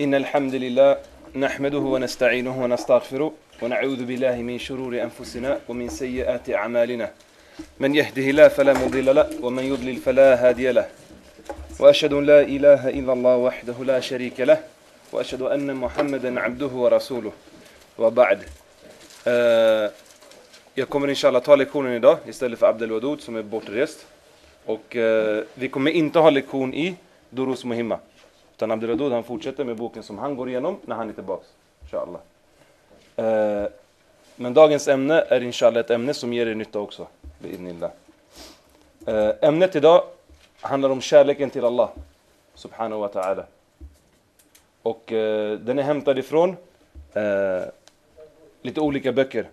إن الحمد لله نحمده ونستعينه ونستغفره ونعوذ بالله من شرور أنفسنا ومن سيئات أعمالنا من يهده الله فلا مضل له ومن يضلل فلا هادي له وأشهد لا إله إلا الله وحده لا شريك له وأشهد أن محمدا عبده ورسوله وبعد Eh, jag kommer inshallah ta lektionen idag istället för Abdel Wadud som är bortrest. Och eh, vi kommer inte ha lektion i Durus Muhimma. Utan Abdel han fortsätter med boken som han går igenom när han är tillbaks. Inshallah. Eh, men dagens ämne är inshallah ett ämne som ger er nytta också. Eh, ämnet idag handlar om kärleken till Allah. Subhanahu wa ta'ala. Och eh, den är hämtad ifrån eh, lite olika böcker.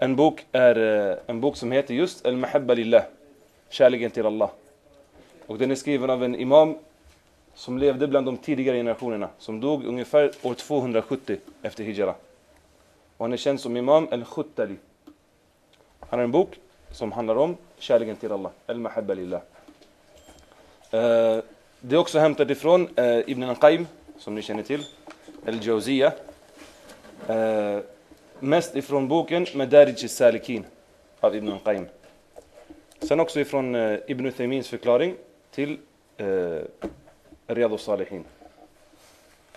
En bok är eh, en bok som heter just Al-Mahabba Lillah. Kärleken till Allah. Och den är skriven av en imam som levde bland de tidigare generationerna. Som dog ungefär år 270 efter Hijra. Och han är känd som Imam Al-Khuttali. Han har en bok som handlar om kärleken till Allah. Al-Mahabba Lillah. Eh, Det är också hämtat ifrån eh, Ibn al-Qaim, som ni känner till. al-Jawziya. Eh, mest ifrån boken Madarij salikin av Ibn al-Qaim. Sen också ifrån eh, Ibn Uthaymins förklaring till eh, Riyadh salihin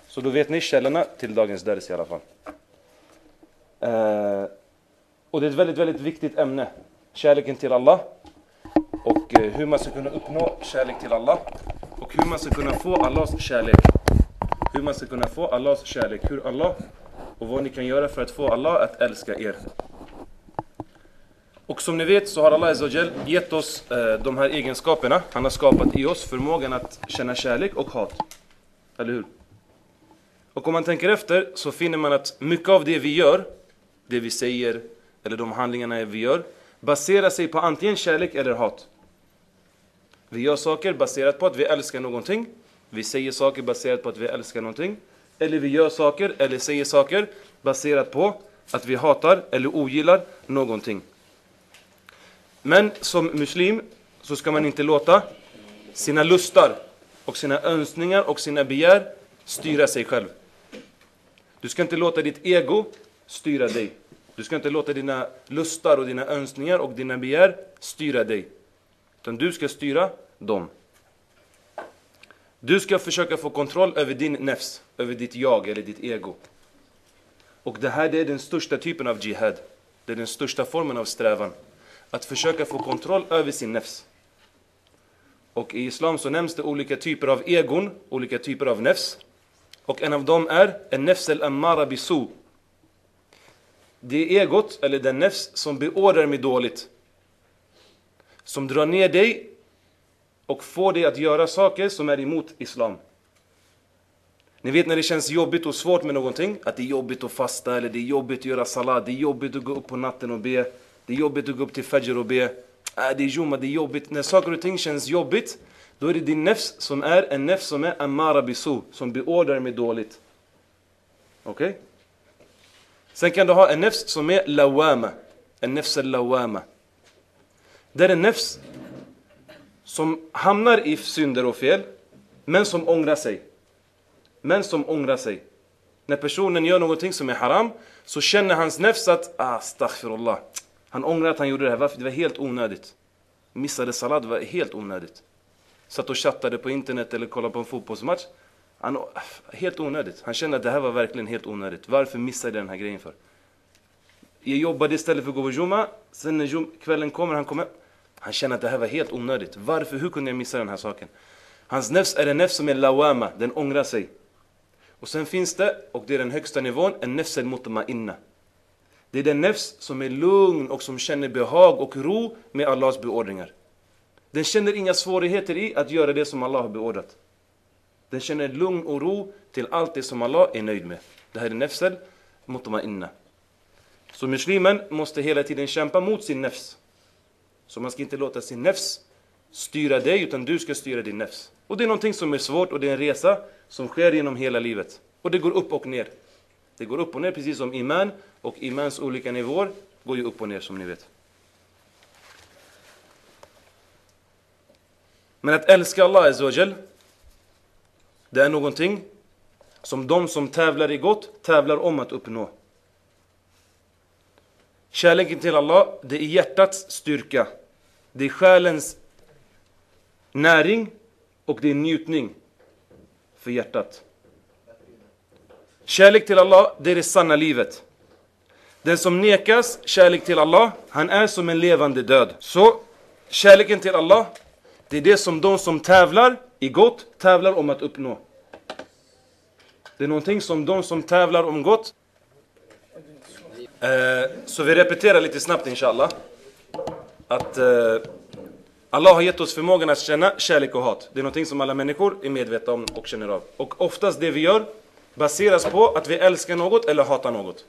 Så då vet ni källorna till dagens ders i alla fall. Eh, och det är ett väldigt, väldigt viktigt ämne. Kärleken till Allah. Och eh, hur man ska kunna uppnå kärlek till Allah. Och hur man ska kunna få Allahs kärlek. Hur man ska kunna få Allahs kärlek. Hur Allah och vad ni kan göra för att få Allah att älska er. Och som ni vet så har Allah Azzawajal gett oss eh, de här egenskaperna. Han har skapat i oss förmågan att känna kärlek och hat. Eller hur? Och om man tänker efter så finner man att mycket av det vi gör, det vi säger eller de handlingarna vi gör, baserar sig på antingen kärlek eller hat. Vi gör saker baserat på att vi älskar någonting. Vi säger saker baserat på att vi älskar någonting. Eller vi gör saker eller säger saker baserat på att vi hatar eller ogillar någonting. Men som muslim så ska man inte låta sina lustar och sina önskningar och sina begär styra sig själv. Du ska inte låta ditt ego styra dig. Du ska inte låta dina lustar och dina önskningar och dina begär styra dig. Utan du ska styra dem. Du ska försöka få kontroll över din nefs, över ditt jag eller ditt ego. Och det här det är den största typen av jihad. Det är den största formen av strävan. Att försöka få kontroll över sin nefs. Och i Islam så nämns det olika typer av egon, olika typer av nefs. Och en av dem är en nefs al-ammara bisu. Det är egot, eller den nefs, som beordrar mig dåligt. Som drar ner dig och får dig att göra saker som är emot Islam. Ni vet när det känns jobbigt och svårt med någonting, att det är jobbigt att fasta, eller det är jobbigt att göra salat, det är jobbigt att gå upp på natten och be, det är jobbigt att gå upp till fajr och be, äh, det är Juma, det är jobbigt. När saker och ting känns jobbigt, då är det din nefs som är en nefs som e, e är amara bisu, som beordrar mig dåligt. Okej? Okay? Sen kan du ha en nefs som är lawama, en nefs al-lawama. Det är en nefs som hamnar i synder och fel, men som ångrar sig. Men som ångrar sig. När personen gör någonting som är haram, så känner hans nefs att ah, astaghfirullah. Han ångrar att han gjorde det här, varför? Det var helt onödigt. Missade sallad var helt onödigt. Satt och chattade på internet eller kollade på en fotbollsmatch. Han, helt onödigt. Han kände att det här var verkligen helt onödigt. Varför missade jag den här grejen för? Jag jobbade istället för att gå på Juma. Sen när kvällen kommer, han kommer han känner att det här var helt onödigt. Varför? Hur kunde jag missa den här saken? Hans nefs är en nefs som är lawama, den ångrar sig. Och sen finns det, och det är den högsta nivån, en nefs al inna. Det är den nefs som är lugn och som känner behag och ro med Allahs beordringar. Den känner inga svårigheter i att göra det som Allah har beordrat. Den känner lugn och ro till allt det som Allah är nöjd med. Det här är nefs al inna. Så muslimen måste hela tiden kämpa mot sin nefs. Så man ska inte låta sin nefs styra dig, utan du ska styra din nefs. Och det är någonting som är svårt och det är en resa som sker genom hela livet. Och det går upp och ner. Det går upp och ner precis som iman och imans olika nivåer går ju upp och ner som ni vet. Men att älska Allah Azzawajal, det är någonting som de som tävlar i gott tävlar om att uppnå. Kärleken till Allah, det är hjärtats styrka. Det är själens näring och det är njutning för hjärtat. Kärlek till Allah, det är det sanna livet. Den som nekas kärlek till Allah, han är som en levande död. Så kärleken till Allah, det är det som de som tävlar i gott tävlar om att uppnå. Det är någonting som de som tävlar om gott Eh, så vi repeterar lite snabbt inshallah. Att eh, Allah har gett oss förmågan att känna kärlek och hat. Det är någonting som alla människor är medvetna om och känner av. Och oftast det vi gör baseras på att vi älskar något eller hatar något.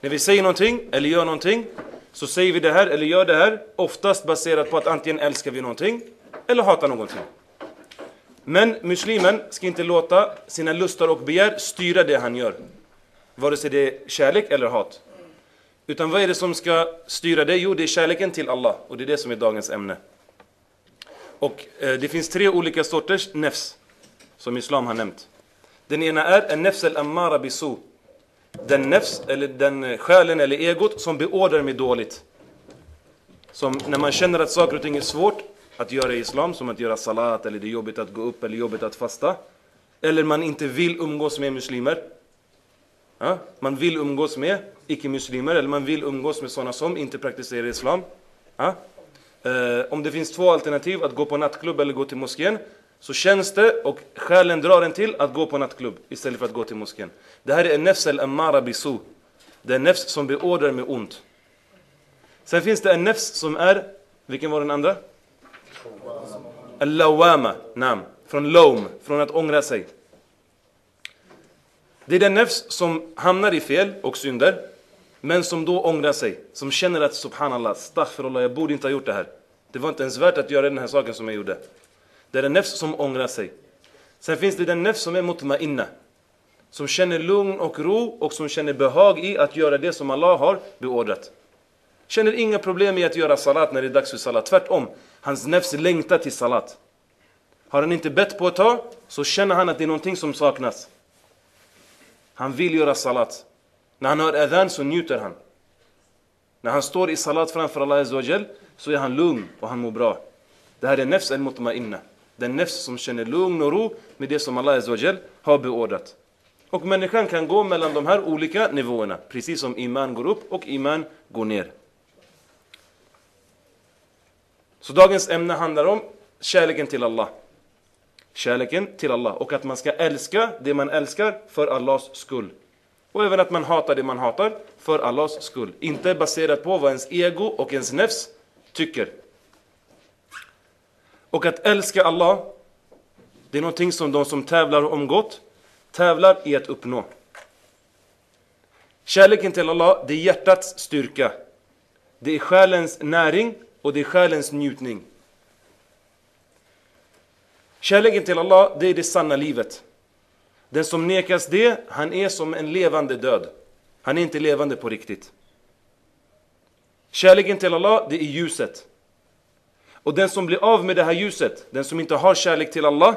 När vi säger någonting eller gör någonting så säger vi det här eller gör det här oftast baserat på att antingen älskar vi någonting eller hatar någonting. Men muslimen ska inte låta sina lustar och begär styra det han gör. Vare sig det är kärlek eller hat. Utan vad är det som ska styra det? Jo, det är kärleken till Allah. Och det är det som är dagens ämne. Och eh, det finns tre olika sorters nefs som Islam har nämnt. Den ena är en nefs al-ammara bisu. Den nefs, eller den själen eller egot som beordrar mig dåligt. Som när man känner att saker och ting är svårt att göra i Islam, som att göra salat, eller det är jobbigt att gå upp, eller jobbigt att fasta. Eller man inte vill umgås med muslimer. Ja? Man vill umgås med icke-muslimer eller man vill umgås med sådana som inte praktiserar islam. Ja? Eh, om det finns två alternativ, att gå på nattklubb eller gå till moskén, så känns det och själen drar en till att gå på nattklubb istället för att gå till moskén. Det här är en nefs al-ammara bisu. Det är en nefs som beordrar med ont. Sen finns det en nefs som är, vilken var den andra? Al-lawama, nam. Från lom, från att ångra sig. Det är den nefs som hamnar i fel och synder, men som då ångrar sig. Som känner att subhanallah, astaghfirullah, jag borde inte ha gjort det här. Det var inte ens värt att göra den här saken som jag gjorde. Det är den nefs som ångrar sig. Sen finns det den nefs som är mutma'inna. Som känner lugn och ro och som känner behag i att göra det som Allah har beordrat. Känner inga problem i att göra salat när det är dags för salat. Tvärtom, hans nefs längtar till salat. Har han inte bett på ett tag så känner han att det är någonting som saknas. Han vill göra salat. När han hör adhan så njuter han. När han står i salat framför Allah så är han lugn och han mår bra. Det här är nefs al-mutma'inna. Den nefs som känner lugn och ro med det som Allah Azawajal har beordrat. Och människan kan gå mellan de här olika nivåerna. Precis som iman går upp och iman går ner. Så dagens ämne handlar om kärleken till Allah. Kärleken till Allah och att man ska älska det man älskar för Allahs skull. Och även att man hatar det man hatar för Allahs skull. Inte baserat på vad ens ego och ens nefs tycker. Och att älska Allah, det är någonting som de som tävlar om gott tävlar i att uppnå. Kärleken till Allah, det är hjärtats styrka. Det är själens näring och det är själens njutning. Kärleken till Allah, det är det sanna livet. Den som nekas det, han är som en levande död. Han är inte levande på riktigt. Kärleken till Allah, det är ljuset. Och den som blir av med det här ljuset, den som inte har kärlek till Allah,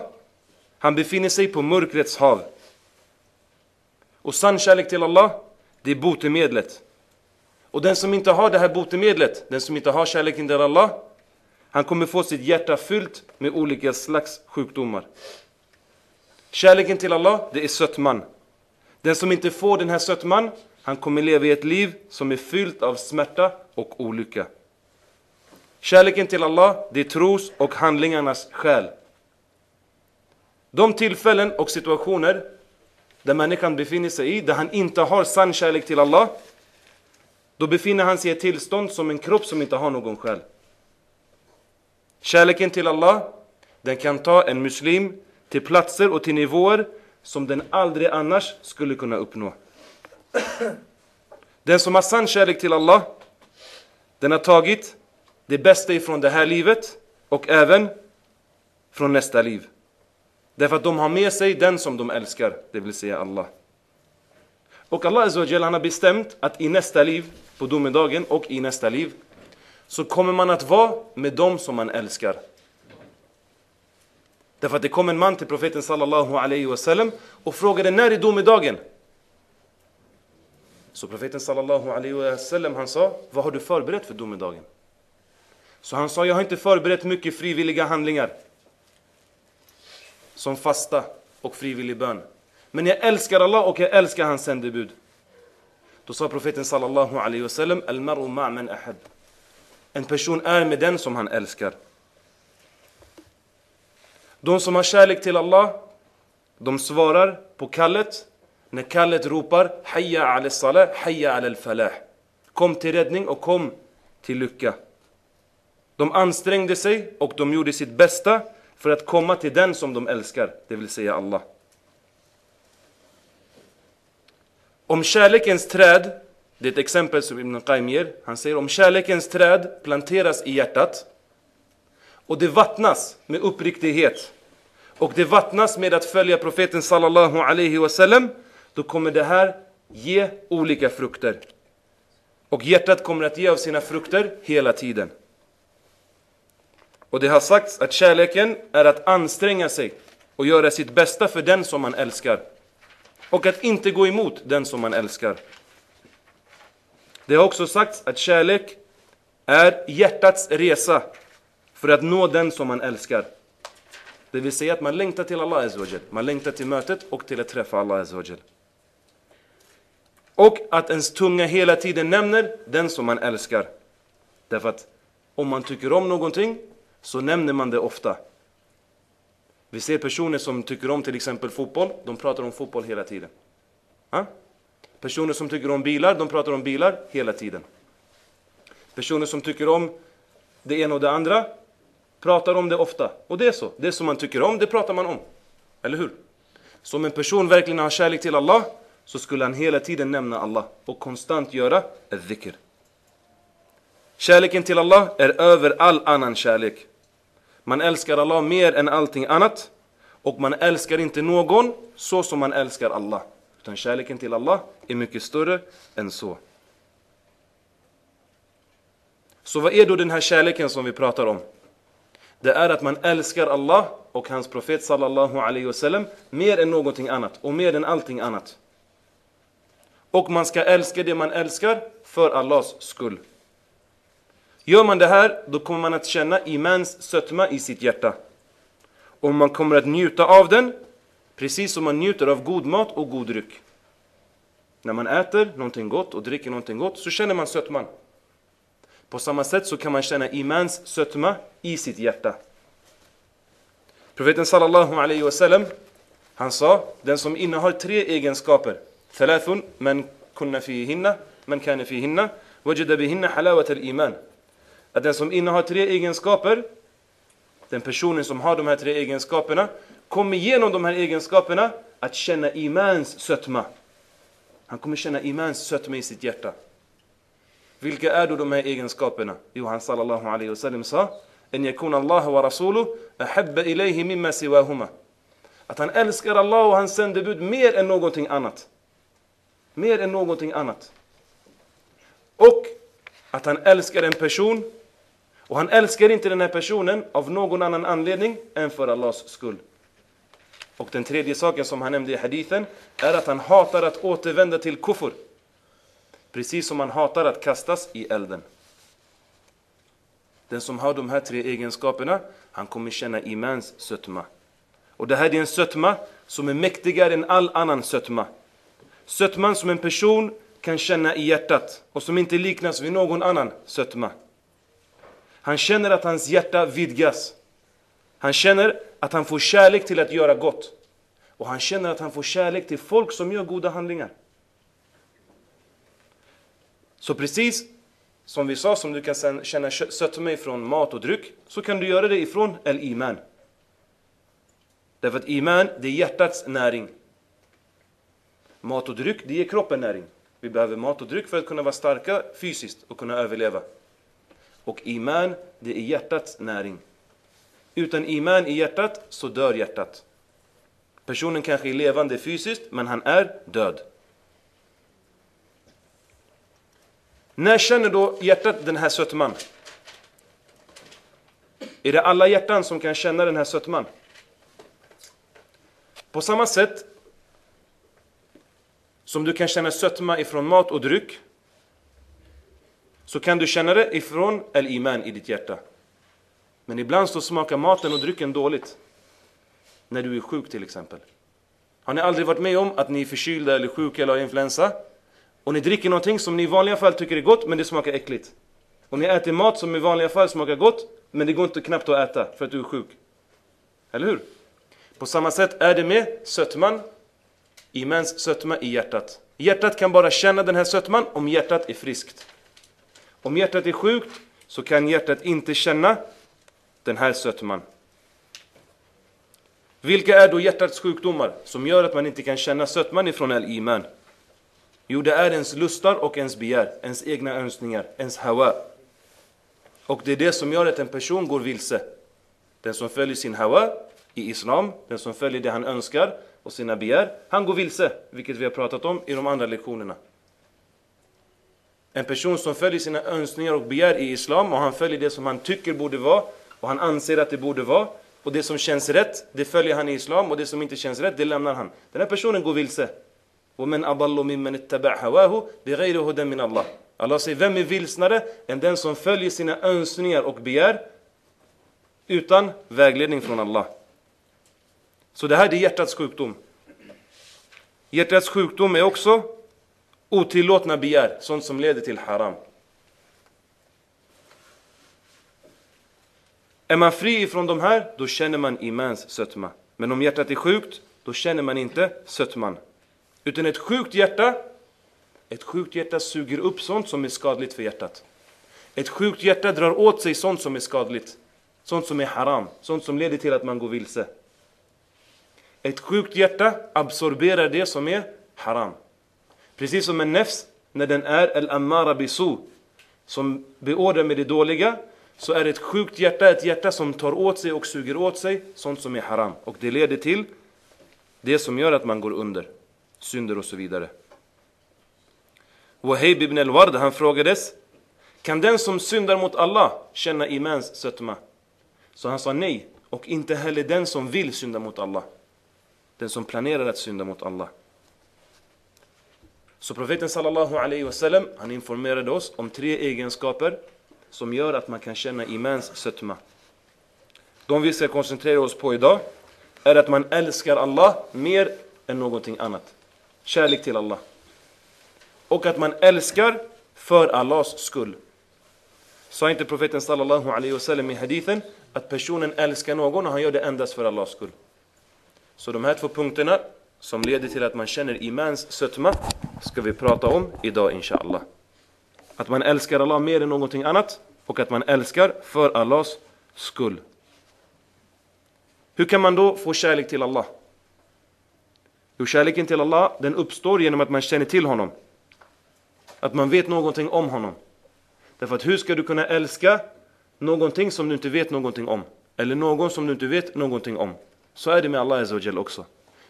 han befinner sig på mörkrets hav. Och sann kärlek till Allah, det är botemedlet. Och den som inte har det här botemedlet, den som inte har kärleken till Allah, han kommer få sitt hjärta fyllt med olika slags sjukdomar. Kärleken till Allah, det är sötman. Den som inte får den här sötman, han kommer leva i ett liv som är fyllt av smärta och olycka. Kärleken till Allah, det är tros och handlingarnas själ. De tillfällen och situationer där människan befinner sig i, där han inte har sann kärlek till Allah, då befinner han sig i ett tillstånd som en kropp som inte har någon själ. Kärleken till Allah, den kan ta en muslim till platser och till nivåer som den aldrig annars skulle kunna uppnå. Den som har sann kärlek till Allah, den har tagit det bästa ifrån det här livet och även från nästa liv. Därför att de har med sig den som de älskar, det vill säga Allah. Och Allah Azawajal, han har bestämt att i nästa liv, på domedagen och i nästa liv, så kommer man att vara med dem som man älskar. Därför att det kom en man till profeten sallallahu alaihi wasallam och frågade när är domedagen? Så profeten sallallahu alaihi wasallam han sa, vad har du förberett för domedagen? Så han sa, jag har inte förberett mycket frivilliga handlingar. Som fasta och frivillig bön. Men jag älskar Allah och jag älskar hans sändebud. Då sa profeten sallallahu alaihi wasallam, al-mar'u ma'man ahab. En person är med den som han älskar. De som har kärlek till Allah, de svarar på kallet när kallet ropar Hayya al salah, Hayya al falah. Kom till räddning och kom till lycka. De ansträngde sig och de gjorde sitt bästa för att komma till den som de älskar, det vill säga Allah. Om kärlekens träd, det är ett exempel som Ibn Qayyim ger, han säger om kärlekens träd planteras i hjärtat och det vattnas med uppriktighet och det vattnas med att följa profeten sallallahu alaihi wasallam då kommer det här ge olika frukter. Och hjärtat kommer att ge av sina frukter hela tiden. Och det har sagts att kärleken är att anstränga sig och göra sitt bästa för den som man älskar. Och att inte gå emot den som man älskar. Det har också sagts att kärlek är hjärtats resa för att nå den som man älskar. Det vill säga att man längtar till Allah Azawajal. Man längtar till mötet och till att träffa Allah Azawajal. Och att ens tunga hela tiden nämner den som man älskar. Därför att om man tycker om någonting så nämner man det ofta. Vi ser personer som tycker om till exempel fotboll, de pratar om fotboll hela tiden. Ha? Personer som tycker om bilar, de pratar om bilar hela tiden. Personer som tycker om det ena och det andra pratar om det ofta. Och det är så. Det som man tycker om, det pratar man om. Eller hur? Så om en person verkligen har kärlek till Allah så skulle han hela tiden nämna Allah och konstant göra dhikr. Kärleken till Allah är över all annan kärlek. Man älskar Allah mer än allting annat och man älskar inte någon så som man älskar Allah. Utan kärleken till Allah är mycket större än så. Så vad är då den här kärleken som vi pratar om? Det är att man älskar Allah och hans profet sallallahu alaihi wasallam mer än någonting annat och mer än allting annat. Och man ska älska det man älskar för Allahs skull. Gör man det här, då kommer man att känna imans sötma i sitt hjärta. Och man kommer att njuta av den, precis som man njuter av god mat och god dryck. När man äter någonting gott och dricker någonting gott så känner man sötman. På samma sätt så kan man känna imans sötma i sitt hjärta. Profeten sallallahu alaihi wasallam han sa, den som innehar tre egenskaper, thalathun man kunna fihinna, man kana fihinna, wajada bihinna halawat al-iman att den som innehar tre egenskaper den personen som har de här tre egenskaperna kommer genom de här egenskaperna att känna imans sötma han kommer känna imans sötma i sitt hjärta vilka är då de här egenskaperna? Jo, han sallallahu alaihi wasallam sa en yakun Allah wa rasulu ahabba ilayhi mimma siwahuma att han älskar Allah och hans sändebud mer än någonting annat Mer än någonting annat. Och att han älskar en person och han älskar inte den här personen av någon annan anledning än för Allahs skull. Och den tredje saken som han nämnde i hadithen är att han hatar att återvända till kufur. Precis som han hatar att kastas i elden. Den som har de här tre egenskaperna, han kommer känna imans sötma. Och det här är en sötma som är mäktigare än all annan sötma. Sötman som en person kan känna i hjärtat och som inte liknas vid någon annan sötma. Han känner att hans hjärta vidgas. Han känner att han får kärlek till att göra gott. Och han känner att han får kärlek till folk som gör goda handlingar. Så precis som vi sa, som du kan känna sötma ifrån mat och dryck, så kan du göra det ifrån el-iman. Därför att iman, det är hjärtats näring. Mat och dryck, det ger kroppen näring. Vi behöver mat och dryck för att kunna vara starka fysiskt och kunna överleva. Och iman, det är hjärtats näring. Utan iman i hjärtat så dör hjärtat. Personen kanske är levande fysiskt, men han är död. När känner då hjärtat den här sötman? Är det alla hjärtan som kan känna den här sötman? På samma sätt som du kan känna sötma ifrån mat och dryck så kan du känna det ifrån al-iman i ditt hjärta. Men ibland så smakar maten och drycken dåligt. När du är sjuk till exempel. Har ni aldrig varit med om att ni är förkylda eller sjuka eller har influensa? Och ni dricker någonting som ni i vanliga fall tycker är gott men det smakar äckligt. Och ni äter mat som i vanliga fall smakar gott men det går inte knappt att äta för att du är sjuk. Eller hur? På samma sätt är det med sötman, imens sötma i hjärtat. Hjärtat kan bara känna den här sötman om hjärtat är friskt. Om hjärtat är sjukt så kan hjärtat inte känna den här sötman. Vilka är då hjärtats sjukdomar som gör att man inte kan känna sötman ifrån al-iman? Jo, det är ens lustar och ens begär, ens egna önskningar, ens hawa. Och det är det som gör att en person går vilse. Den som följer sin hawa i islam, den som följer det han önskar och sina begär, han går vilse, vilket vi har pratat om i de andra lektionerna. En person som följer sina önskningar och begär i islam och han följer det som han tycker borde vara och han anser att det borde vara och det som känns rätt, det följer han i islam och det som inte känns rätt, det lämnar han. Den här personen går vilse. ومن أضل ممن اتبع هواه بغير هدى من الله Allah säger, vem är vilsnare än den som följer sina önskningar och begär utan vägledning från Allah? Så det här är hjärtats sjukdom. Hjärtats sjukdom är också otillåtna begär, sånt som leder till haram. Är man fri ifrån de här, då känner man imans sötma. Men om hjärtat är sjukt, då känner man inte sötman. Utan ett sjukt hjärta, ett sjukt hjärta suger upp sånt som är skadligt för hjärtat. Ett sjukt hjärta drar åt sig sånt som är skadligt. Sånt som är haram, sånt som leder till att man går vilse. Ett sjukt hjärta absorberar det som är haram. Precis som en nefs, när den är al-ammara bisu, som beordrar med det dåliga, så är ett sjukt hjärta ett hjärta som tar åt sig och suger åt sig sånt som är haram. Och det leder till det som gör att man går under synder och så vidare. Wahib ibn al-Ward, han frågades Kan den som syndar mot Allah känna imans sötma? Så han sa nej, och inte heller den som vill synda mot Allah. Den som planerar att synda mot Allah. Så profeten sallallahu alaihi wasallam, han informerade oss om tre egenskaper som gör att man kan känna imans sötma. De vi ska koncentrera oss på idag är att man älskar Allah mer än någonting annat kärlek till Allah. Och att man älskar för Allahs skull. Sa inte profeten sallallahu alaihi wasallam i hadithen att personen älskar någon och han gör det endast för Allahs skull. Så de här två punkterna som leder till att man känner imans sötma ska vi prata om idag inshallah. Att man älskar Allah mer än någonting annat och att man älskar för Allahs skull. Hur kan man då få kärlek till Allah? Jo, kärleken till Allah den uppstår genom att man känner till honom. Att man vet någonting om honom. Därför att hur ska du kunna älska någonting som du inte vet någonting om? Eller någon som du inte vet någonting om? Så är det med Allah också.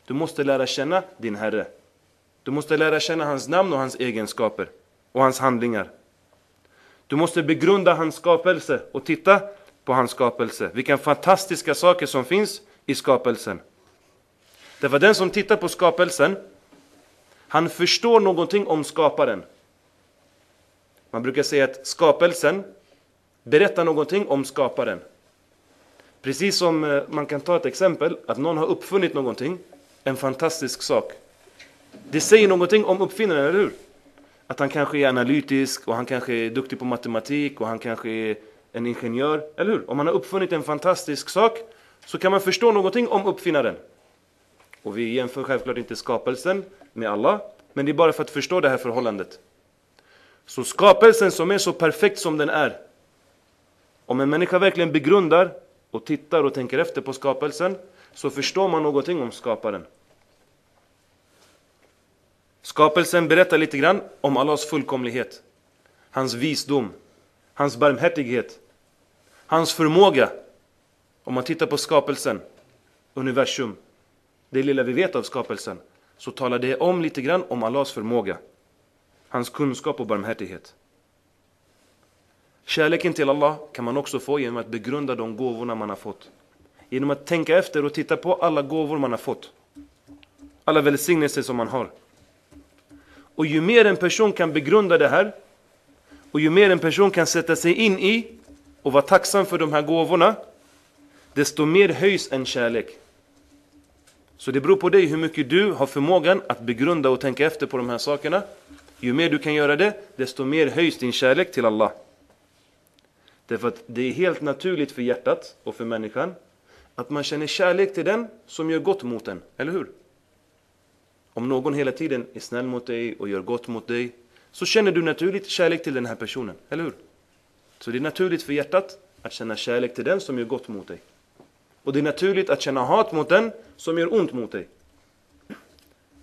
Du måste lära känna din Herre. Du måste lära känna hans namn och hans egenskaper och hans handlingar. Du måste begrunda hans skapelse och titta på hans skapelse. Vilka fantastiska saker som finns i skapelsen. Därför den som tittar på skapelsen, han förstår någonting om skaparen. Man brukar säga att skapelsen berättar någonting om skaparen. Precis som eh, man kan ta ett exempel, att någon har uppfunnit någonting, en fantastisk sak. Det säger någonting om uppfinnaren, eller hur? Att han kanske är analytisk och han kanske är duktig på matematik och han kanske är en ingenjör, eller hur? Om man har uppfunnit en fantastisk sak så kan man förstå någonting om uppfinnaren. Och vi jämför självklart inte skapelsen med Allah, men det är bara för att förstå det här förhållandet. Så skapelsen som är så perfekt som den är, om en människa verkligen begrundar och tittar och tänker efter på skapelsen, så förstår man någonting om skaparen. Skapelsen berättar lite grann om Allahs fullkomlighet, hans visdom, hans barmhärtighet, hans förmåga. Om man tittar på skapelsen, universum, det lilla vi vet av skapelsen, så talar det om lite grann om Allahs förmåga, hans kunskap och barmhärtighet. Kärleken till Allah kan man också få genom att begrunda de gåvorna man har fått. Genom att tänka efter och titta på alla gåvor man har fått. alla välsignelser som man har. Och ju mer en person kan begrunda det här och ju mer en person kan sätta sig in i och vara tacksam för de här gåvorna desto mer höjs en kärlek. Så det beror på dig hur mycket du har förmågan att begrunda och tänka efter på de här sakerna. Ju mer du kan göra det, desto mer höjs din kärlek till Allah. Därför att det är helt naturligt för hjärtat och för människan att man känner kärlek till den som gör gott mot en, eller hur? Om någon hela tiden är snäll mot dig och gör gott mot dig så känner du naturligt kärlek till den här personen, eller hur? Så det är naturligt för hjärtat att känna kärlek till den som gör gott mot dig. Och det är naturligt att känna hat mot den som gör ont mot dig.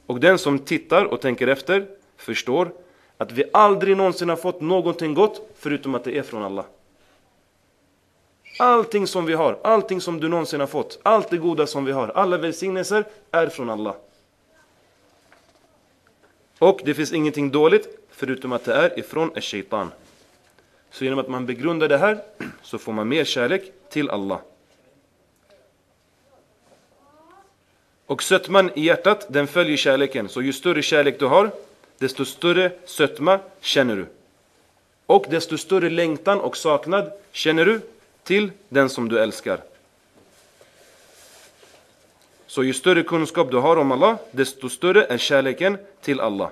Och den som tittar och tänker efter förstår att vi aldrig någonsin har fått någonting gott förutom att det är från Allah. Allting som vi har, allting som du någonsin har fått, allt det goda som vi har, alla välsignelser är från Allah. Och det finns ingenting dåligt förutom att det är ifrån shaitan. Så genom att man begrundar det här så får man mer kärlek till Allah. Och sötman i hjärtat, den följer kärleken. Så ju större kärlek du har, desto större sötma känner du. Och desto större längtan och saknad känner du till den som du älskar. Så ju större kunskap du har om Allah, desto större är kärleken till Allah.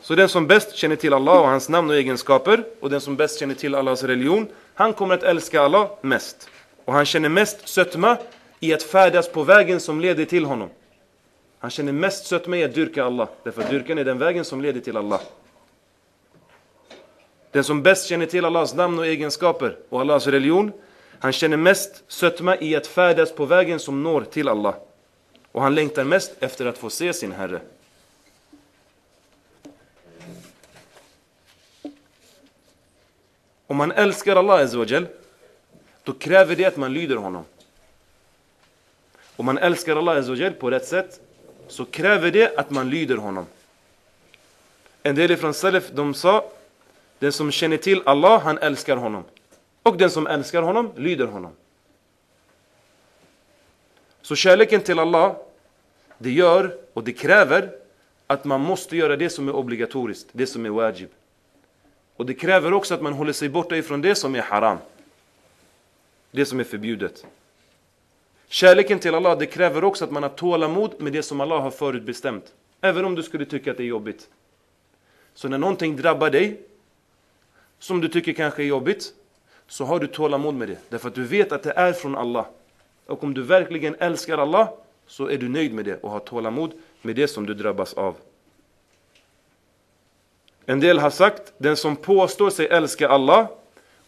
Så den som bäst känner till Allah och hans namn och egenskaper och den som bäst känner till Allahs religion, han kommer att älska Allah mest. Och han känner mest sötma i att färdas på vägen som leder till honom. Han känner mest sötma i att dyrka Allah, därför att dyrkan är den vägen som leder till Allah. Den som bäst känner till Allahs namn och egenskaper och Allahs religion, han känner mest sötma i att färdas på vägen som når till Allah. Och han längtar mest efter att få se sin Herre. Om man älskar Allah Azawajal, då kräver det att man lyder honom. Om man älskar Allah Azawajal på rätt sätt, så kräver det att man lyder honom. En del från Salaf, de sa, den som känner till Allah, han älskar honom. Och den som älskar honom, lyder honom. Så kärleken till Allah, det gör och det kräver att man måste göra det som är obligatoriskt, det som är wajib. Och det kräver också att man håller sig borta ifrån det som är haram. Det som är förbjudet. Kärleken till Allah det kräver också att man har tålamod med det som Allah har förutbestämt. Även om du skulle tycka att det är jobbigt. Så när någonting drabbar dig, som du tycker kanske är jobbigt, så har du tålamod med det. Därför att du vet att det är från Allah. Och om du verkligen älskar Allah, så är du nöjd med det och har tålamod med det som du drabbas av. En del har sagt, den som påstår sig älska Allah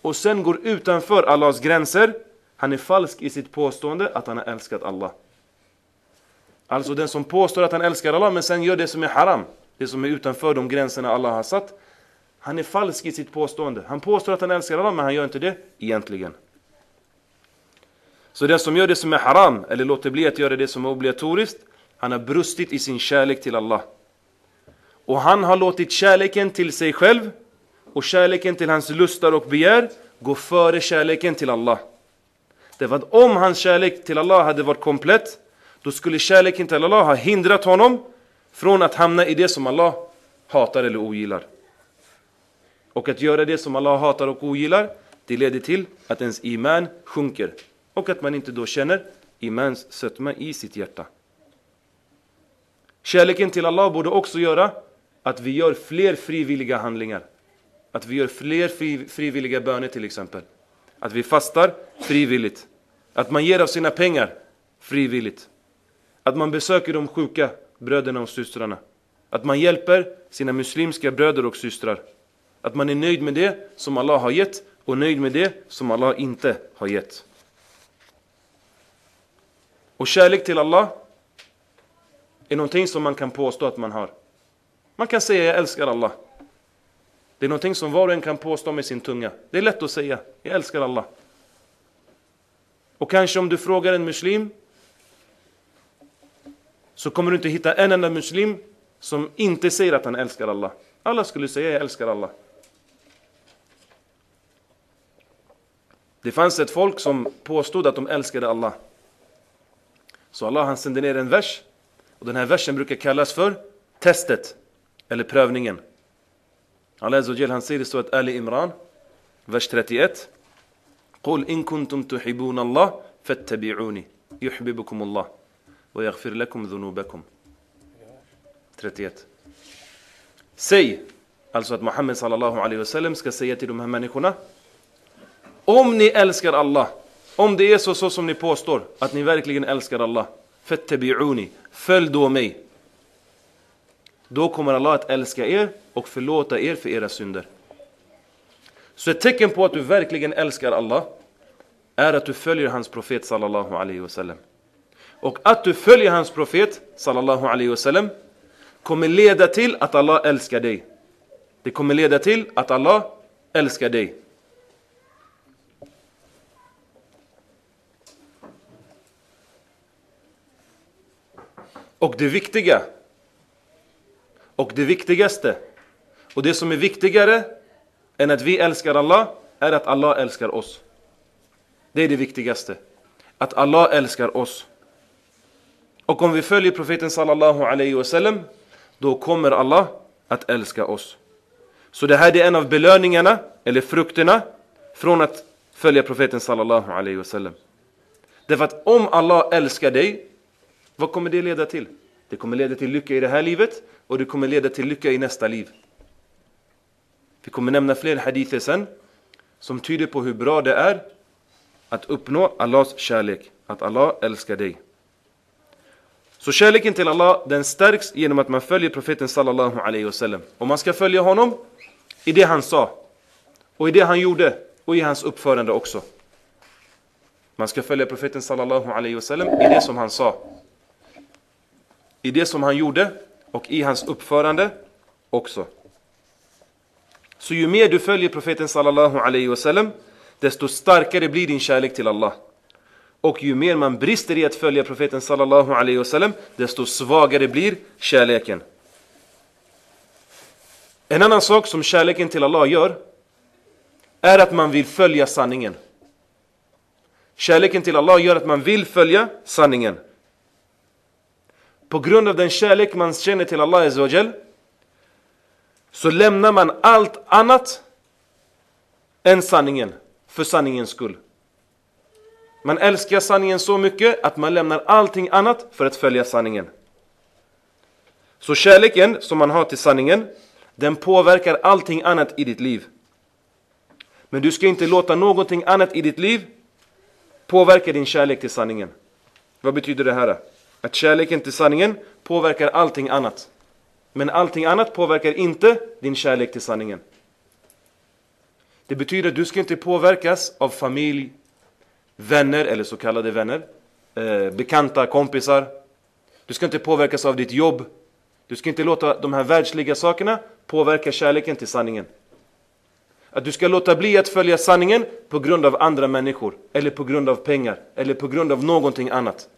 och sen går utanför Allahs gränser, han är falsk i sitt påstående att han har älskat Allah. Alltså den som påstår att han älskar Allah men sen gör det som är haram, det som är utanför de gränserna Allah har satt. Han är falsk i sitt påstående. Han påstår att han älskar Allah men han gör inte det egentligen. Så den som gör det som är haram eller låter bli att göra det som är obligatoriskt, han har brustit i sin kärlek till Allah. Och han har låtit kärleken till sig själv och kärleken till hans lustar och begär gå före kärleken till Allah. Därför att om hans kärlek till Allah hade varit komplett då skulle kärleken till Allah ha hindrat honom från att hamna i det som Allah hatar eller ogillar. Och att göra det som Allah hatar och ogillar det leder till att ens iman sjunker och att man inte då känner imans sötma i sitt hjärta. Kärleken till Allah borde också göra att vi gör fler frivilliga handlingar. Att vi gör fler fri, frivilliga böner till exempel. Att vi fastar frivilligt. Att man ger av sina pengar frivilligt. Att man besöker de sjuka bröderna och systrarna. Att man hjälper sina muslimska bröder och systrar. Att man är nöjd med det som Allah har gett och nöjd med det som Allah inte har gett. Och kärlek till Allah är någonting som man kan påstå att man har. Man kan säga jag älskar Allah. Det är någonting som var och en kan påstå med sin tunga. Det är lätt att säga, jag älskar Allah. Och kanske om du frågar en muslim så kommer du inte hitta en enda muslim som inte säger att han älskar Allah. Alla skulle säga jag älskar Allah. Det fanns ett folk som påstod att de älskade Allah. Så Allah han sänder ner en vers och den här versen brukar kallas för testet eller prövningen. Allah Azza han säger det så att Ali Imran, vers 31. قل إن كنتم تحبون الله فاتبعوني يحببكم الله ويغفر لكم ذنوبكم 31 Säg, alltså att Muhammed sallallahu alaihi wasallam ska säga till de här människorna om ni älskar Allah, om det är så, så som ni påstår, att ni verkligen älskar Allah Fattabi'uni, följ då mig Då kommer Allah att älska er och förlåta er för era synder Så ett tecken på att du verkligen älskar Allah är att du följer hans profet sallallahu alaihi wasallam. Och att du följer hans profet sallallahu alaihi wasallam kommer leda till att Allah älskar dig. Det kommer leda till att Allah älskar dig. Och det viktiga och det viktigaste och det som är viktigare än att vi älskar Allah är att Allah älskar oss. Det är det viktigaste. Att Allah älskar oss. Och om vi följer profeten sallallahu alaihi wasallam då kommer Allah att älska oss. Så det här är en av belöningarna, eller frukterna, från att följa profeten sallallahu alaihi wasallam. Därför att om Allah älskar dig, vad kommer det leda till? Det kommer leda till lycka i det här livet och det kommer leda till lycka i nästa liv. Vi kommer nämna fler hadither sen som tyder på hur bra det är att uppnå Allahs kärlek, att Allah älskar dig. Så kärleken till Allah den stärks genom att man följer profeten sallallahu alaihi wasallam. Och man ska följa honom i det han sa, och i det han gjorde, och i hans uppförande också. Man ska följa profeten sallallahu alaihi wasallam i det som han sa. I det som han gjorde och i hans uppförande också. Så ju mer du följer profeten sallallahu alaihi wasallam desto starkare blir din kärlek till Allah. Och ju mer man brister i att följa profeten sallallahu alaihi wasallam desto svagare blir kärleken. En annan sak som kärleken till Allah gör är att man vill följa sanningen. Kärleken till Allah gör att man vill följa sanningen. På grund av den kärlek man känner till Allah Azzawajal så lämnar man allt annat än sanningen för sanningens skull. Man älskar sanningen så mycket att man lämnar allting annat för att följa sanningen. Så kärleken som man har till sanningen, den påverkar allting annat i ditt liv. Men du ska inte låta någonting annat i ditt liv påverka din kärlek till sanningen. Vad betyder det här? Att kärleken till sanningen påverkar allting annat. Men allting annat påverkar inte din kärlek till sanningen. Det betyder att du ska inte påverkas av familj, vänner eller så kallade vänner, eh, bekanta, kompisar. Du ska inte påverkas av ditt jobb. Du ska inte låta de här världsliga sakerna påverka kärleken till sanningen. Att du ska låta bli att följa sanningen på grund av andra människor, eller på grund av pengar, eller på grund av någonting annat.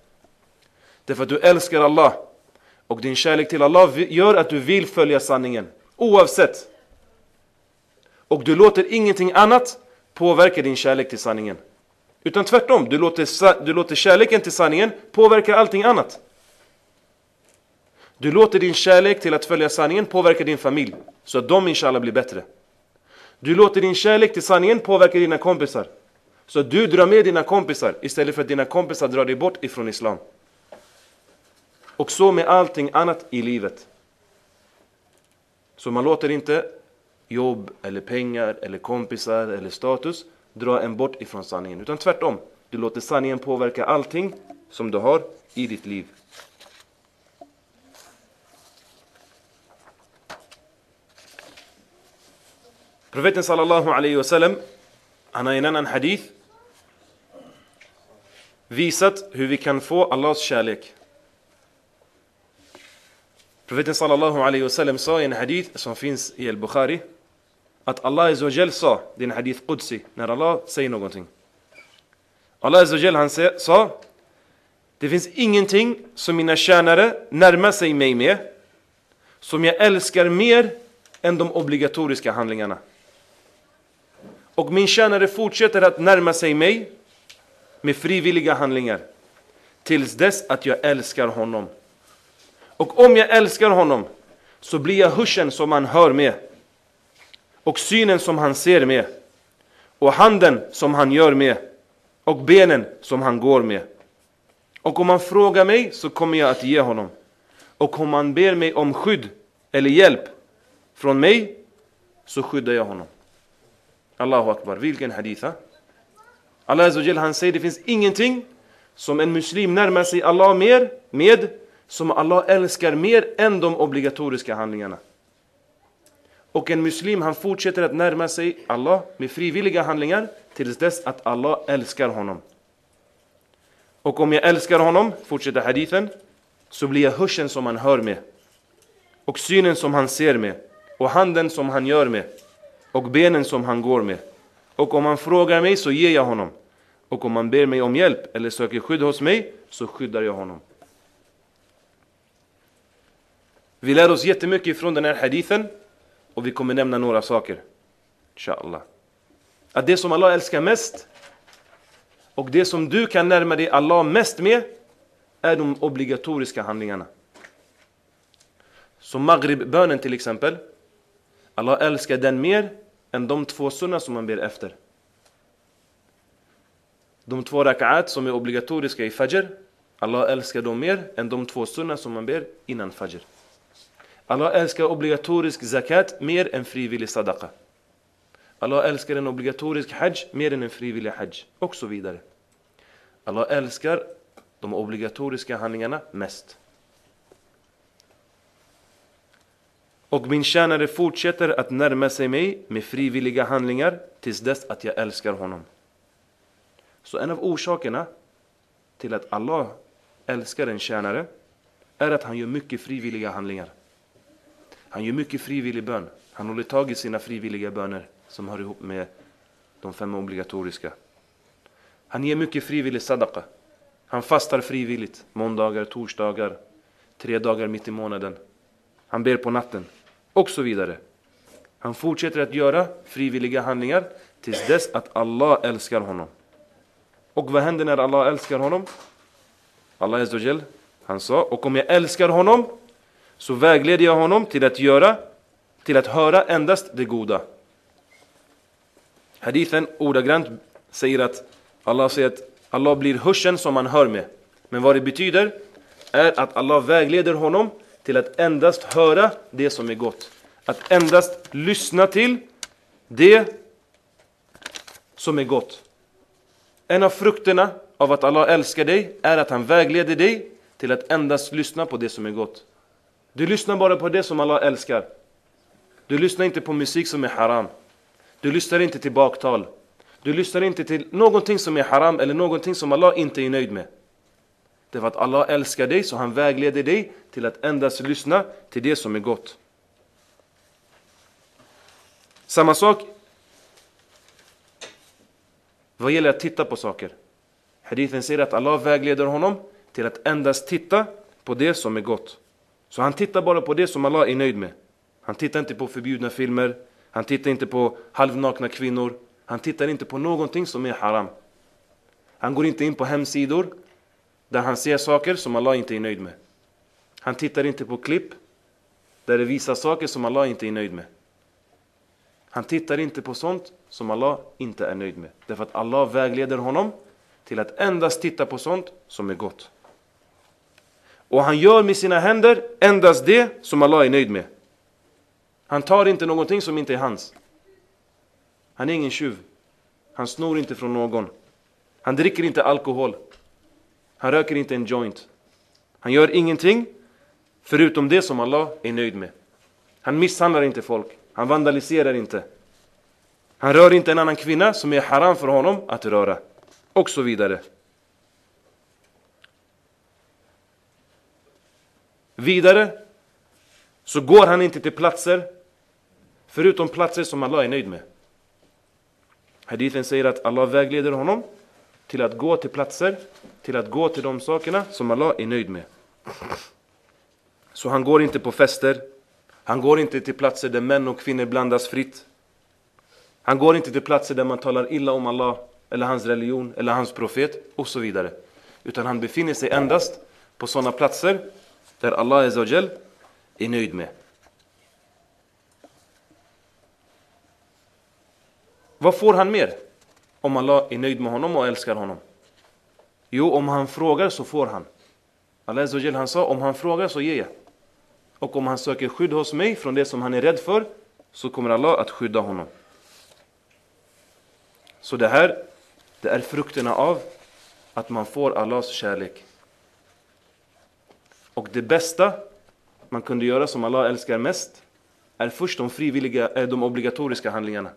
Därför att du älskar Allah, och din kärlek till Allah gör att du vill följa sanningen, oavsett. Och du låter ingenting annat påverka din kärlek till sanningen. Utan tvärtom, du låter, du låter kärleken till sanningen påverka allting annat. Du låter din kärlek till att följa sanningen påverka din familj, så att de inshallah blir bättre. Du låter din kärlek till sanningen påverka dina kompisar, så att du drar med dina kompisar istället för att dina kompisar drar dig bort ifrån Islam. Och så med allting annat i livet. Så man låter inte jobb, eller pengar, eller kompisar, eller status dra en bort ifrån sanningen. Utan tvärtom, du låter sanningen påverka allting som du har i ditt liv. Profeten sallallahu alaihi wasallam, han har i en annan hadith visat hur vi kan få Allahs kärlek. Profeten sallallahu alaihi wasallam sa i en hadith som finns i al-Bukhari att Allah Azzawajal sa, det är en hadith Qudsi, när Allah säger någonting. Allah Azzawajal han sa, det finns ingenting som mina tjänare närmar sig mig med, som jag älskar mer än de obligatoriska handlingarna. Och min tjänare fortsätter att närma sig mig med frivilliga handlingar. tills dess att jag älskar honom. Och om jag älskar honom så blir jag hörseln som han hör med och synen som han ser med och handen som han gör med och benen som han går med. Och om han frågar mig så kommer jag att ge honom. Och om han ber mig om skydd eller hjälp från mig så skyddar jag honom. Allahu Akbar, vilken haditha. Allah Azawajal han säger det finns ingenting som en muslim närmar sig Allah mer med som Allah älskar mer än de obligatoriska handlingarna. Och en muslim han fortsätter att närma sig Allah med frivilliga handlingar tills dess att Allah älskar honom. Och om jag älskar honom, fortsätter hadithen, så blir jag hörseln som han hör med. Och synen som han ser med. Och handen som han gör med. Och benen som han går med. Och om han frågar mig så ger jag honom. Och om han ber mig om hjälp eller söker skydd hos mig så skyddar jag honom. Vi lär oss jättemycket från den här hadithen och vi kommer nämna några saker. Inshallah. Att det som Allah älskar mest och det som du kan närma dig Allah mest med är de obligatoriska handlingarna. Som Maghrib-bönen till exempel. Allah älskar den mer än de två sunna som man ber efter. De två rak'at som är obligatoriska i Fajr, Allah älskar dem mer än de två sunna som man ber innan Fajr. Allah älskar obligatorisk zakat mer än frivillig sadaqa. Allah älskar en obligatorisk hajj mer än en frivillig hajj. Och så vidare. Allah älskar de obligatoriska handlingarna mest. Och min tjänare fortsätter att närma sig mig med frivilliga handlingar tills dess att jag älskar honom. Så en av orsakerna till att Allah älskar en tjänare är att han gör mycket frivilliga handlingar. Han gör mycket frivillig bön. Han håller tag i sina frivilliga böner som hör ihop med de fem obligatoriska. Han ger mycket frivillig sadaqa. Han fastar frivilligt måndagar, torsdagar, tre dagar mitt i månaden. Han ber på natten och så vidare. Han fortsätter att göra frivilliga handlingar tills dess att Allah älskar honom. Och vad händer när Allah älskar honom? Allah Azzawajal, han sa, och om jag älskar honom så vägleder jag honom till att göra, till att höra endast det goda. Hadithen ordagrant säger att Allah säger att Allah blir hörseln som man hör med. Men vad det betyder är att Allah vägleder honom till att endast höra det som är gott. Att endast lyssna till det som är gott. En av frukterna av att Allah älskar dig är att han vägleder dig till att endast lyssna på det som är gott. Du lyssnar bara på det som Allah älskar. Du lyssnar inte på musik som är haram. Du lyssnar inte till baktal. Du lyssnar inte till någonting som är haram eller någonting som Allah inte är nöjd med. Det är för att Allah älskar dig så han vägleder dig till att endast lyssna till det som är gott. Samma sak vad gäller att titta på saker. Hadithen säger att Allah vägleder honom till att endast titta på det som är gott. Så han tittar bara på det som Allah är nöjd med. Han tittar inte på förbjudna filmer, han tittar inte på halvnakna kvinnor, han tittar inte på någonting som är haram. Han går inte in på hemsidor där han ser saker som Allah inte är nöjd med. Han tittar inte på klipp där det visar saker som Allah inte är nöjd med. Han tittar inte på sånt som Allah inte är nöjd med. Därför att Allah vägleder honom till att endast titta på sånt som är gott. Och han gör med sina händer endast det som Allah är nöjd med. Han tar inte någonting som inte är hans. Han är ingen tjuv. Han snor inte från någon. Han dricker inte alkohol. Han röker inte en joint. Han gör ingenting förutom det som Allah är nöjd med. Han misshandlar inte folk. Han vandaliserar inte. Han rör inte en annan kvinna som är haram för honom att röra. Och så vidare. Vidare så går han inte till platser förutom platser som Allah är nöjd med. Hadithen säger att Allah vägleder honom till att gå till platser, till att gå till de sakerna som Allah är nöjd med. Så han går inte på fester, han går inte till platser där män och kvinnor blandas fritt. Han går inte till platser där man talar illa om Allah, eller hans religion, eller hans profet och så vidare. Utan han befinner sig endast på sådana platser där Allah Azzawajal är nöjd med. Vad får han mer? Om Allah är nöjd med honom och älskar honom. Jo, om han frågar så får han. Allah Azzawajal han sa, om han frågar så ger jag. Och om han söker skydd hos mig från det som han är rädd för så kommer Allah att skydda honom. Så det här, det är frukterna av att man får Allahs kärlek. Och det bästa man kunde göra som Allah älskar mest är först de frivilliga, eh, de obligatoriska handlingarna.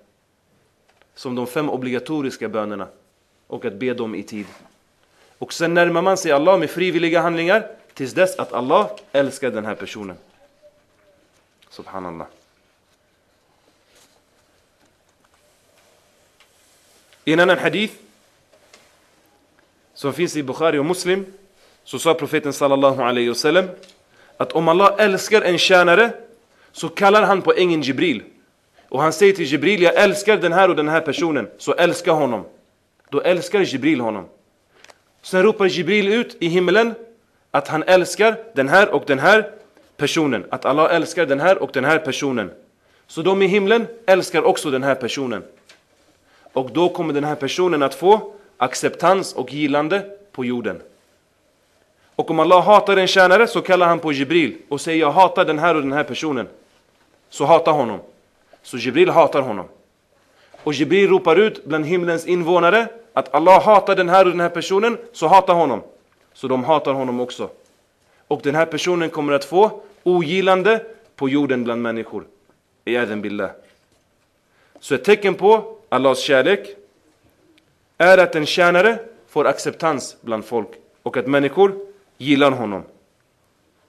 Som de fem obligatoriska bönerna och att be dem i tid. Och sen närmar man sig Allah med frivilliga handlingar tills dess att Allah älskar den här personen. Subhanallah. I en annan hadith som finns i Bukhari och Muslim så sa profeten sallallahu alaihi wasallam att om Allah älskar en tjänare så kallar han på ängeln Jibril. Och han säger till Jibril jag älskar den här och den här personen så älska honom. Då älskar Jibril honom. Sen ropar Jibril ut i himlen att han älskar den här och den här personen. Att Allah älskar den här och den här personen. Så de i himlen älskar också den här personen. Och då kommer den här personen att få acceptans och gillande på jorden. Och om Allah hatar en tjänare så kallar han på Jibril och säger jag hatar den här och den här personen. Så hata honom. Så Jibril hatar honom. Och Jibril ropar ut bland himlens invånare att Allah hatar den här och den här personen, så hata honom. Så de hatar honom också. Och den här personen kommer att få ogillande på jorden bland människor. I billah. Så ett tecken på Allahs kärlek är att en tjänare får acceptans bland folk och att människor gillar honom.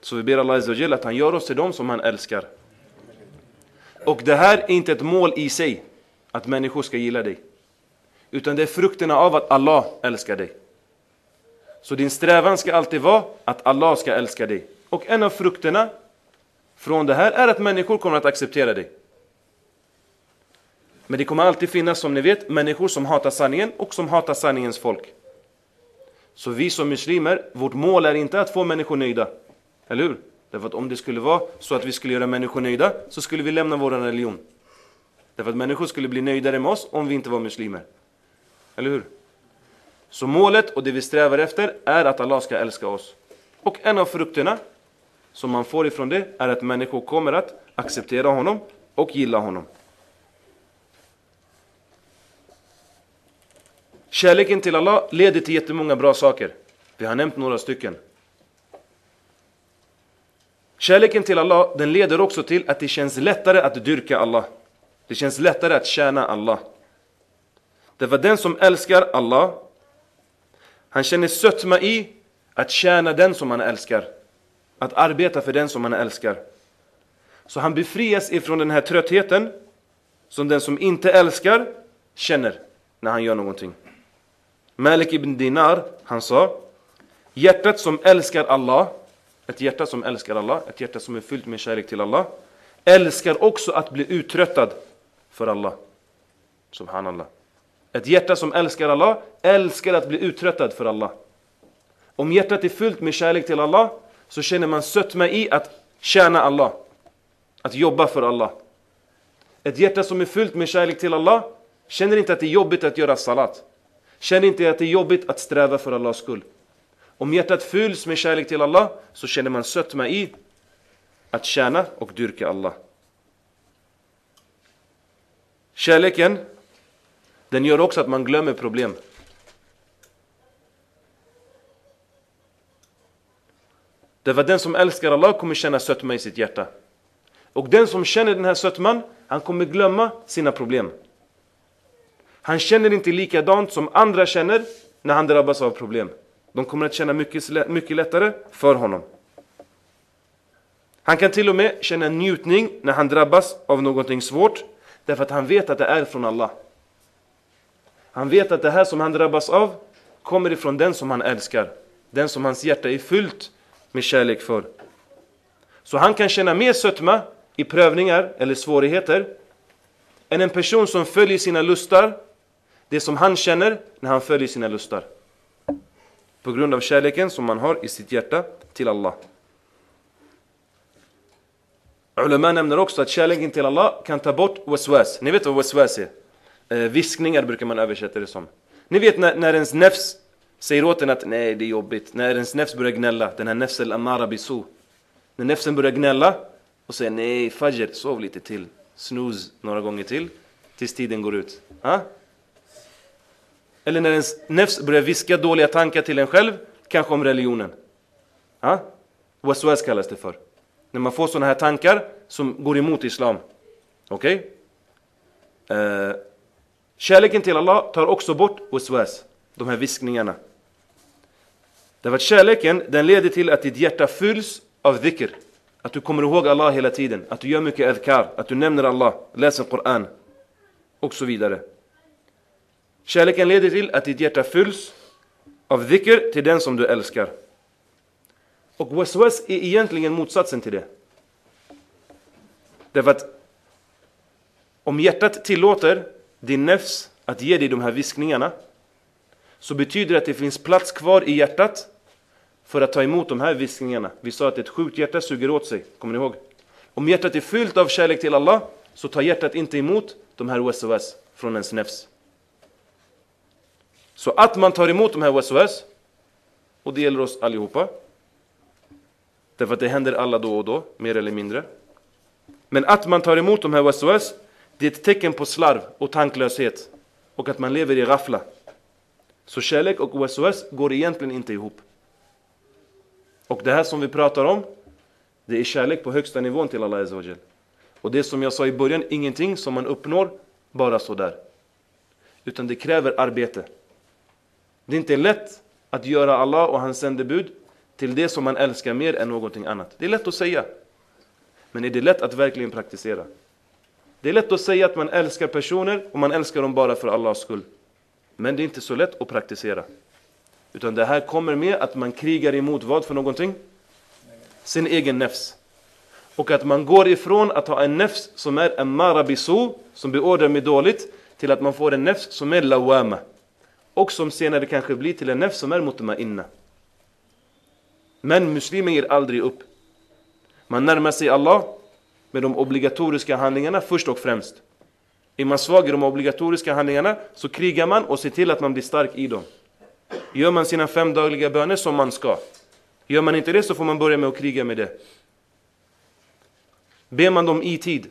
Så vi ber Allah att han gör oss till dem som han älskar. Och det här är inte ett mål i sig, att människor ska gilla dig. Utan det är frukterna av att Allah älskar dig. Så din strävan ska alltid vara att Allah ska älska dig. Och en av frukterna från det här är att människor kommer att acceptera dig. Men det kommer alltid finnas, som ni vet, människor som hatar sanningen och som hatar sanningens folk. Så vi som muslimer, vårt mål är inte att få människor nöjda. Eller hur? Därför att om det skulle vara så att vi skulle göra människor nöjda så skulle vi lämna vår religion. Därför att människor skulle bli nöjdare med oss om vi inte var muslimer. Eller hur? Så målet och det vi strävar efter är att Allah ska älska oss. Och en av frukterna som man får ifrån det är att människor kommer att acceptera honom och gilla honom. Kärleken till Allah leder till jättemånga bra saker. Vi har nämnt några stycken. Kärleken till Allah den leder också till att det känns lättare att dyrka Allah. Det känns lättare att tjäna Allah. Det var den som älskar Allah, han känner sötma i att tjäna den som han älskar. Att arbeta för den som han älskar. Så han befrias ifrån den här tröttheten som den som inte älskar känner när han gör någonting. Malik ibn Dinar, han sa Hjärtat som älskar Allah Ett hjärta som älskar Allah, ett hjärta som är fyllt med kärlek till Allah Älskar också att bli uttröttad för Allah. Subhanallah. Ett hjärta som älskar Allah älskar att bli uttröttad för Allah. Om hjärtat är fyllt med kärlek till Allah så känner man sötma i att tjäna Allah Att jobba för Allah. Ett hjärta som är fyllt med kärlek till Allah känner inte att det är jobbigt att göra salat. Känn inte att det är jobbigt att sträva för Allahs skull. Om hjärtat fylls med kärlek till Allah så känner man sötma i att tjäna och dyrka Allah. Kärleken, den gör också att man glömmer problem. Det var den som älskar Allah kommer känna sötma i sitt hjärta. Och den som känner den här sötman, han kommer glömma sina problem. Han känner inte likadant som andra känner när han drabbas av problem. De kommer att känna mycket, mycket lättare för honom. Han kan till och med känna njutning när han drabbas av någonting svårt därför att han vet att det är från Allah. Han vet att det här som han drabbas av kommer ifrån den som han älskar. Den som hans hjärta är fyllt med kärlek för. Så han kan känna mer sötma i prövningar eller svårigheter än en person som följer sina lustar det som han känner när han följer sina lustar. På grund av kärleken som man har i sitt hjärta till Allah. Ulema nämner också att kärleken till Allah kan ta bort waswas. Ni vet vad waswas är? Eh, viskningar brukar man översätta det som. Ni vet när, när ens nefs säger åt en att nej det är jobbigt. När ens nefs börjar gnälla, den här nefs al-amara bisu. När nefsen börjar gnälla och säger nej fajr, sov lite till. Snooze några gånger till tills tiden går ut. Ha? Eller när ens nefs börjar viska dåliga tankar till en själv, kanske om religionen. Ja? Waswas kallas det för. När man får sådana här tankar som går emot Islam. Okej? Okay? Eh, kärleken till Allah tar också bort waswas, de här viskningarna. Därför att kärleken den leder till att ditt hjärta fylls av dhikr. Att du kommer ihåg Allah hela tiden, att du gör mycket adhkar, att du nämner Allah, läser Koran och så vidare. Kärleken leder till att ditt hjärta fylls av dhikr till den som du älskar. Och waswas är egentligen motsatsen till det. Därför att om hjärtat tillåter din nefs att ge dig de här viskningarna så betyder det att det finns plats kvar i hjärtat för att ta emot de här viskningarna. Vi sa att ett sjukt hjärta suger åt sig, kommer ni ihåg? Om hjärtat är fyllt av kärlek till Allah så tar hjärtat inte emot de här waswas från ens nefs. Så att man tar emot de här SOS, och det gäller oss allihopa, därför att det händer alla då och då, mer eller mindre. Men att man tar emot de här SOS, det är ett tecken på slarv och tanklöshet och att man lever i raffla. Så kärlek och SOS går egentligen inte ihop. Och det här som vi pratar om, det är kärlek på högsta nivån till Allah Azawajal. Och det som jag sa i början, ingenting som man uppnår bara sådär. Utan det kräver arbete. Det är inte lätt att göra Allah och hans sändebud till det som man älskar mer än någonting annat. Det är lätt att säga. Men är det lätt att verkligen praktisera? Det är lätt att säga att man älskar personer och man älskar dem bara för Allahs skull. Men det är inte så lätt att praktisera. Utan det här kommer med att man krigar emot vad för någonting? Sin egen nefs. Och att man går ifrån att ha en nefs som är en marabisu, som beordrar med dåligt, till att man får en nefs som är lawama. Och som senare kanske blir till en nefs som är mutma'inna. Men muslimen ger aldrig upp. Man närmar sig Allah med de obligatoriska handlingarna först och främst. Är man svag i de obligatoriska handlingarna så krigar man och ser till att man blir stark i dem. Gör man sina fem dagliga böner som man ska. Gör man inte det så får man börja med att kriga med det. Ber man dem i tid.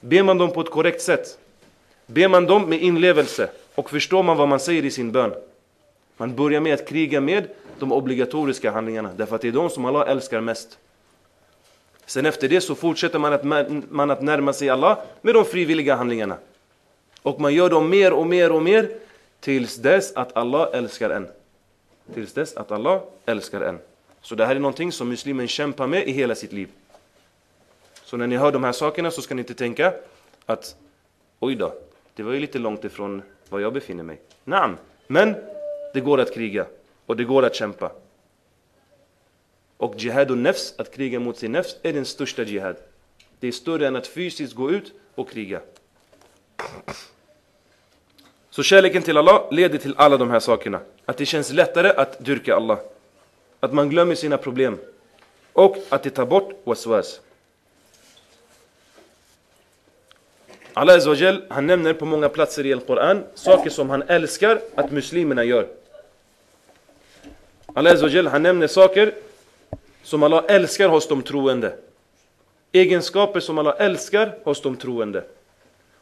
Ber man dem på ett korrekt sätt. Ber man dem med inlevelse. Och förstår man vad man säger i sin bön. Man börjar med att kriga med de obligatoriska handlingarna. Därför att det är de som Allah älskar mest. Sen efter det så fortsätter man att, man att närma sig Allah med de frivilliga handlingarna. Och man gör dem mer och mer och mer tills dess att Allah älskar en. Tills dess att Allah älskar en. Så det här är någonting som muslimen kämpar med i hela sitt liv. Så när ni hör de här sakerna så ska ni inte tänka att oj då, det var ju lite långt ifrån var jag befinner mig. Naam, men det går att kriga och det går att kämpa. Och jihad och nefs, att kriga mot sin nefs, är den största jihad. Det är större än att fysiskt gå ut och kriga. Så kärleken till Allah leder till alla de här sakerna. Att det känns lättare att dyrka Allah. Att man glömmer sina problem. Och att det tar bort waswas. Allah Azawajal, han nämner på många platser i Al-Quran saker som han älskar att muslimerna gör. Allah Azawajal, han nämner saker som Allah älskar hos de troende. Egenskaper som Allah älskar hos de troende.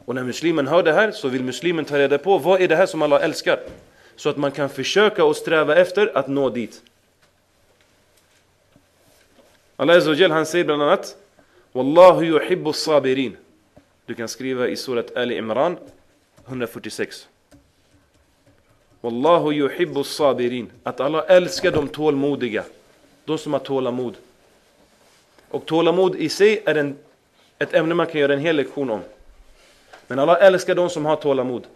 Och när muslimen hör det här så vill muslimen ta reda på vad är det här som Allah älskar. Så att man kan försöka och sträva efter att nå dit. Allah Azawajal, han säger bland annat Wallahu yuhibbu sabirin. Du kan skriva i surat Ali Imran 146. Wallahu yuhibbu sabirin. Att Allah älskar de tålmodiga. De som har tålamod. Och tålamod i sig är en, ett ämne man kan göra en hel lektion om. Men Allah älskar de som har tålamod.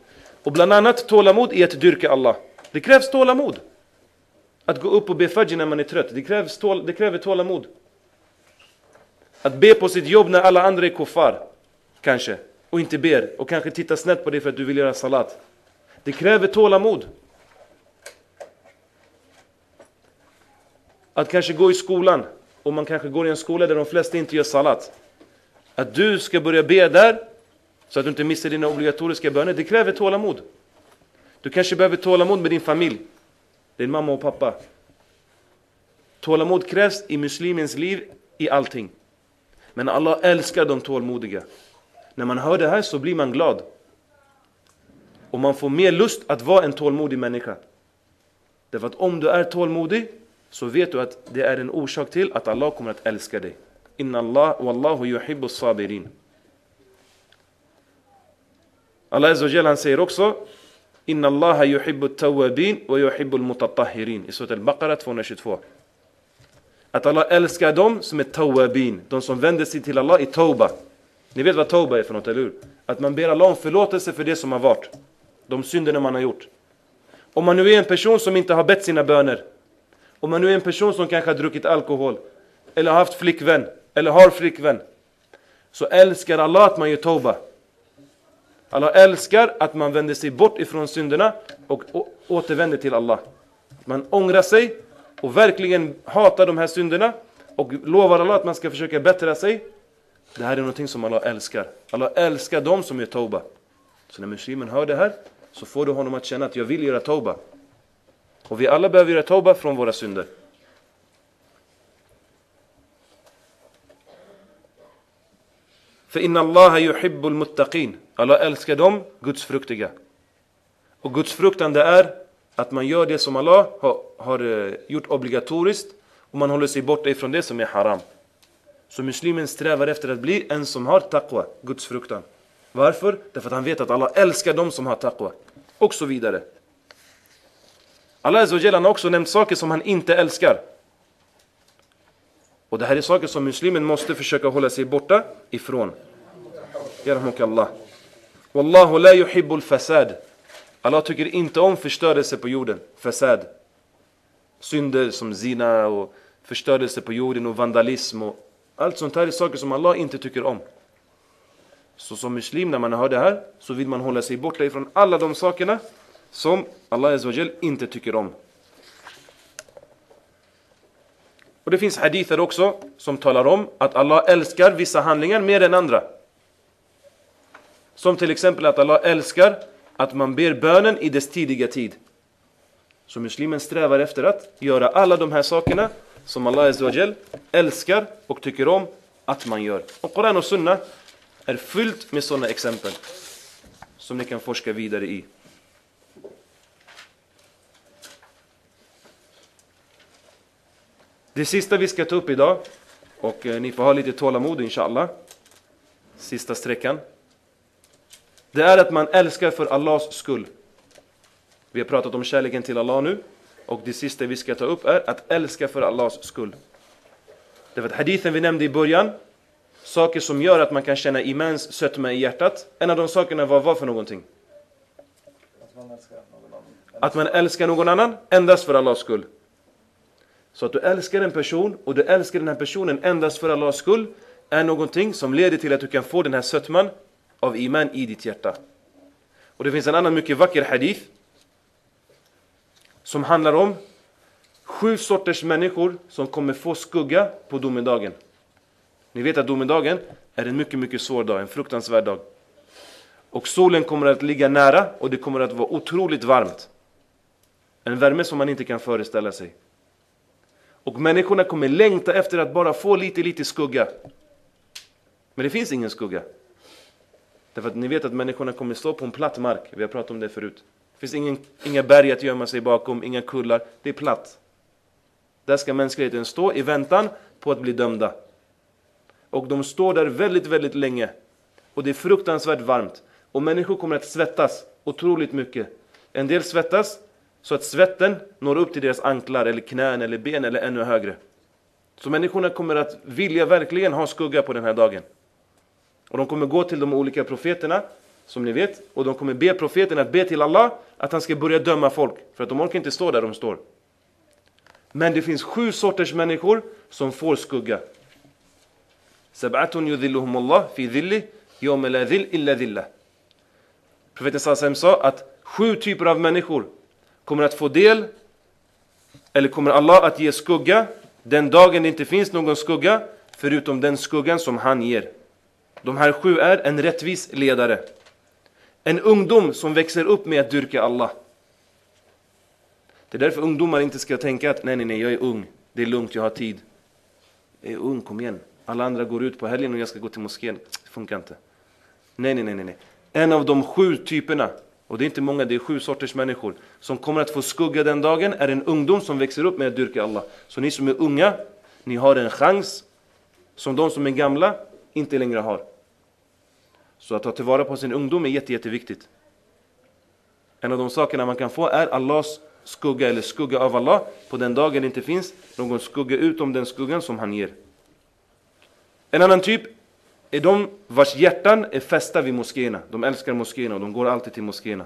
Och bland annat tålamod i att dyrka Allah. Det krävs tålamod. Att gå upp och be fajr när man är trött. Det, krävs tål, det kräver tålamod. Att be på sitt jobb när alla andra är kuffar. Kanske. Och inte ber. Och kanske tittar snett på dig för att du vill göra salat. Det kräver tålamod. Att kanske gå i skolan, och man kanske går i en skola där de flesta inte gör salat. Att du ska börja be där, så att du inte missar dina obligatoriska böner, det kräver tålamod. Du kanske behöver tålamod med din familj, din mamma och pappa. Tålamod krävs i muslimens liv i allting. Men Allah älskar de tålmodiga. När man hör det här så blir man glad. Och man får mer lust att vara en tålmodig människa. Därför att om du är tålmodig så vet du att det är en orsak till att Allah kommer att älska dig. Inna Allah wallahu yuhibbu sabirin. Allah Azzawajal han säger också Inna Allah yuhibbu tawabin wa yuhibbu mutatahirin i Surat al-Baqarah 222. Att Allah älskar dem som är tawabin, de som vänder sig till Allah i tawbah. Ni vet vad tauba är för något, eller hur? Att man ber Allah om förlåtelse för det som har varit. De synderna man har gjort. Om man nu är en person som inte har bett sina böner. Om man nu är en person som kanske har druckit alkohol. Eller har haft flickvän. Eller har flickvän. Så älskar Allah att man gör tauba. Allah älskar att man vänder sig bort ifrån synderna och återvänder till Allah. Man ångrar sig och verkligen hatar de här synderna och lovar Allah att man ska försöka bättra sig. Det här är någonting som Allah älskar. Allah älskar dem som gör tauba. Så när muslimen hör det här så får du honom att känna att jag vill göra tauba. Och vi alla behöver göra tauba från våra synder. För inna Allah yuhibbul muttaqin. Allah älskar dem, Guds fruktiga. Och Guds fruktan det är att man gör det som Allah har, har eh, gjort obligatoriskt och man håller sig borta ifrån det som är haram. Så muslimen strävar efter att bli en som har taqwa, Guds fruktan. Varför? Därför att han vet att Allah älskar dem som har taqwa. Och så vidare. Allah har också nämnt saker som han inte älskar. Och det här är saker som muslimen måste försöka hålla sig borta ifrån. Yarhamukallah. Wallahu la yuhibbul fasad. Allah tycker inte om förstörelse på jorden. Fasad. Synder som zina och förstörelse på jorden och vandalism och allt sånt här är saker som Allah inte tycker om. Så som muslim när man hör det här så vill man hålla sig borta ifrån alla de sakerna som Allah Azawajal inte tycker om. Och det finns hadither också som talar om att Allah älskar vissa handlingar mer än andra. Som till exempel att Allah älskar att man ber bönen i dess tidiga tid. Så muslimen strävar efter att göra alla de här sakerna som Allah Azawajal älskar och tycker om att man gör. Och Koran och Sunna är fyllt med sådana exempel som ni kan forska vidare i. Det sista vi ska ta upp idag, och eh, ni får ha lite tålamod inshallah, sista sträckan. Det är att man älskar för Allahs skull. Vi har pratat om kärleken till Allah nu. Och det sista vi ska ta upp är att älska för Allahs skull. Därför att hadithen vi nämnde i början, saker som gör att man kan känna imans sötma i hjärtat. En av de sakerna var vad för någonting? Att man älskar någon annan endast för Allahs skull. Så att du älskar en person och du älskar den här personen endast för Allahs skull är någonting som leder till att du kan få den här sötman av iman i ditt hjärta. Och det finns en annan mycket vacker hadith som handlar om sju sorters människor som kommer få skugga på domedagen. Ni vet att domedagen är en mycket, mycket svår dag, en fruktansvärd dag. Och solen kommer att ligga nära och det kommer att vara otroligt varmt. En värme som man inte kan föreställa sig. Och människorna kommer längta efter att bara få lite, lite skugga. Men det finns ingen skugga. Därför att ni vet att människorna kommer stå på en platt mark. Vi har pratat om det förut. Det finns ingen, inga berg att gömma sig bakom, inga kullar. Det är platt. Där ska mänskligheten stå i väntan på att bli dömda. Och de står där väldigt, väldigt länge. Och det är fruktansvärt varmt. Och människor kommer att svettas otroligt mycket. En del svettas så att svetten når upp till deras anklar, eller knän, eller ben, eller ännu högre. Så människorna kommer att vilja verkligen ha skugga på den här dagen. Och de kommer gå till de olika profeterna, som ni vet, och de kommer be profeten att be till Allah att han ska börja döma folk. För att de orkar inte stå där de står. Men det finns sju sorters människor som får skugga. Sab'atun yudhilluhum Allah fi dhilli yawma la dhill illa dhilla. Profeten Sassam sa att sju typer av människor kommer att få del, eller kommer Allah att ge skugga Den dagen det inte finns någon skugga förutom den skuggan som han ger. De här sju är en rättvis ledare. En ungdom som växer upp med att dyrka Allah. Det är därför ungdomar inte ska tänka att nej, nej, nej, jag är ung, det är lugnt, jag har tid. Jag är ung, kom igen. Alla andra går ut på helgen och jag ska gå till moskén. Det funkar inte. Nej, nej, nej, nej. En av de sju typerna, och det är inte många, det är sju sorters människor, som kommer att få skugga den dagen är en ungdom som växer upp med att dyrka Allah. Så ni som är unga, ni har en chans som de som är gamla inte längre har. Så att ta tillvara på sin ungdom är jätte, jätteviktigt. En av de sakerna man kan få är Allahs skugga eller skugga av Allah på den dagen det inte finns någon skugga utom den skuggan som han ger. En annan typ är de vars hjärtan är fästa vid moskéerna. De älskar moskéerna och de går alltid till moskéerna.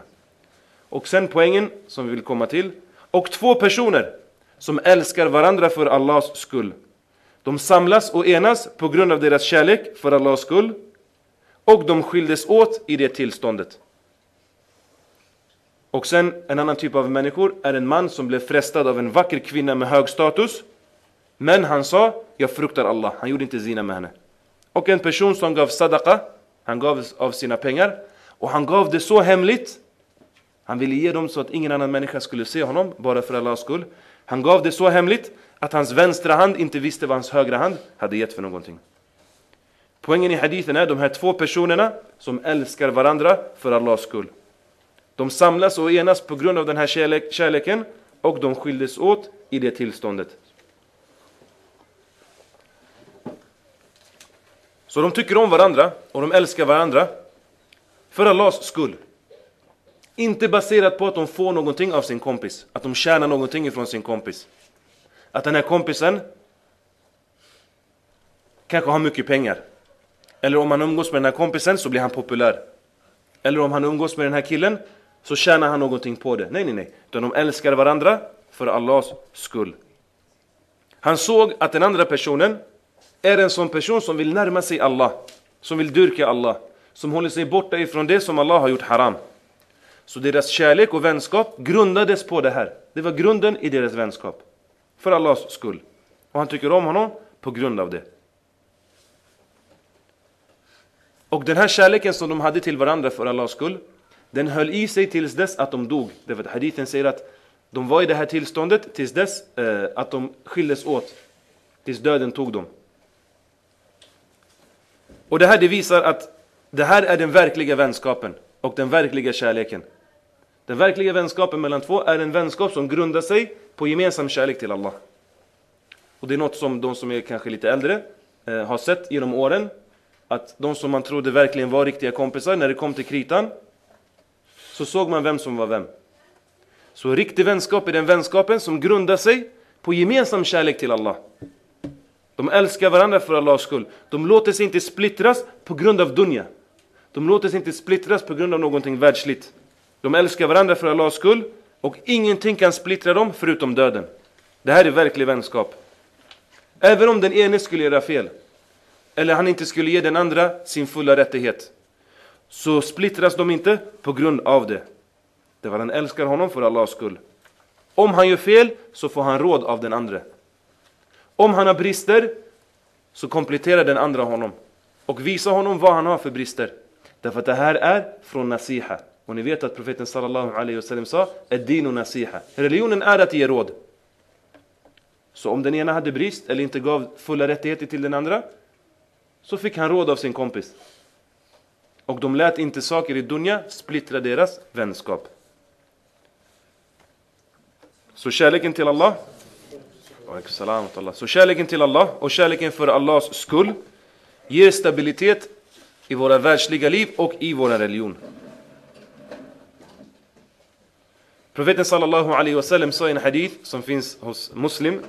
Och sen poängen som vi vill komma till. Och två personer som älskar varandra för Allahs skull. De samlas och enas på grund av deras kärlek för Allahs skull. Och de skildes åt i det tillståndet. Och sen en annan typ av människor är en man som blev frestad av en vacker kvinna med hög status. Men han sa, jag fruktar Allah. Han gjorde inte zina med henne. Och en person som gav sadaqa, han gav av sina pengar. Och han gav det så hemligt. Han ville ge dem så att ingen annan människa skulle se honom, bara för Allahs skull. Han gav det så hemligt att hans vänstra hand inte visste vad hans högra hand hade gett för någonting. Poängen i hadithen är de här två personerna som älskar varandra för Allahs skull. De samlas och enas på grund av den här kärlek, kärleken och de skildes åt i det tillståndet. Så de tycker om varandra och de älskar varandra för Allahs skull. Inte baserat på att de får någonting av sin kompis, att de tjänar någonting ifrån sin kompis. Att den här kompisen kanske har mycket pengar. Eller om han umgås med den här kompisen så blir han populär. Eller om han umgås med den här killen så tjänar han någonting på det. Nej, nej, nej. Utan de älskar varandra för Allahs skull. Han såg att den andra personen är en sån person som vill närma sig Allah. Som vill dyrka Allah. Som håller sig borta ifrån det som Allah har gjort haram. Så deras kärlek och vänskap grundades på det här. Det var grunden i deras vänskap. För Allahs skull. Och han tycker om honom på grund av det. Och den här kärleken som de hade till varandra för Allahs skull den höll i sig tills dess att de dog. Därför att hadithen säger att de var i det här tillståndet tills dess eh, att de skildes åt. Tills döden tog dem. Och det här det visar att det här är den verkliga vänskapen och den verkliga kärleken. Den verkliga vänskapen mellan två är en vänskap som grundar sig på gemensam kärlek till Allah. Och det är något som de som är kanske lite äldre eh, har sett genom åren. Att de som man trodde verkligen var riktiga kompisar, när det kom till kritan så såg man vem som var vem. Så riktig vänskap är den vänskapen som grundar sig på gemensam kärlek till Allah. De älskar varandra för Allahs skull. De låter sig inte splittras på grund av dunja. De låter sig inte splittras på grund av någonting världsligt. De älskar varandra för Allahs skull och ingenting kan splittra dem förutom döden. Det här är verklig vänskap. Även om den ene skulle göra fel, eller han inte skulle ge den andra sin fulla rättighet, så splittras de inte på grund av det. Det var han älskar honom för Allahs skull. Om han gör fel så får han råd av den andra. Om han har brister så kompletterar den andra honom och visar honom vad han har för brister. Därför att det här är från nasiha. Och ni vet att profeten sallallahu alaihi wasallam sa Ad-dinu nasiha. Religionen är att ge råd. Så om den ena hade brist eller inte gav fulla rättigheter till den andra så fick han råd av sin kompis. Och de lät inte saker i dunja splittra deras vänskap. Så kärleken till Allah så kärleken till Allah och kärleken för Allahs skull ger stabilitet i våra världsliga liv och i vår religion. Profeten sallallahu alaihi wasallam sa i en hadith som finns hos Muslim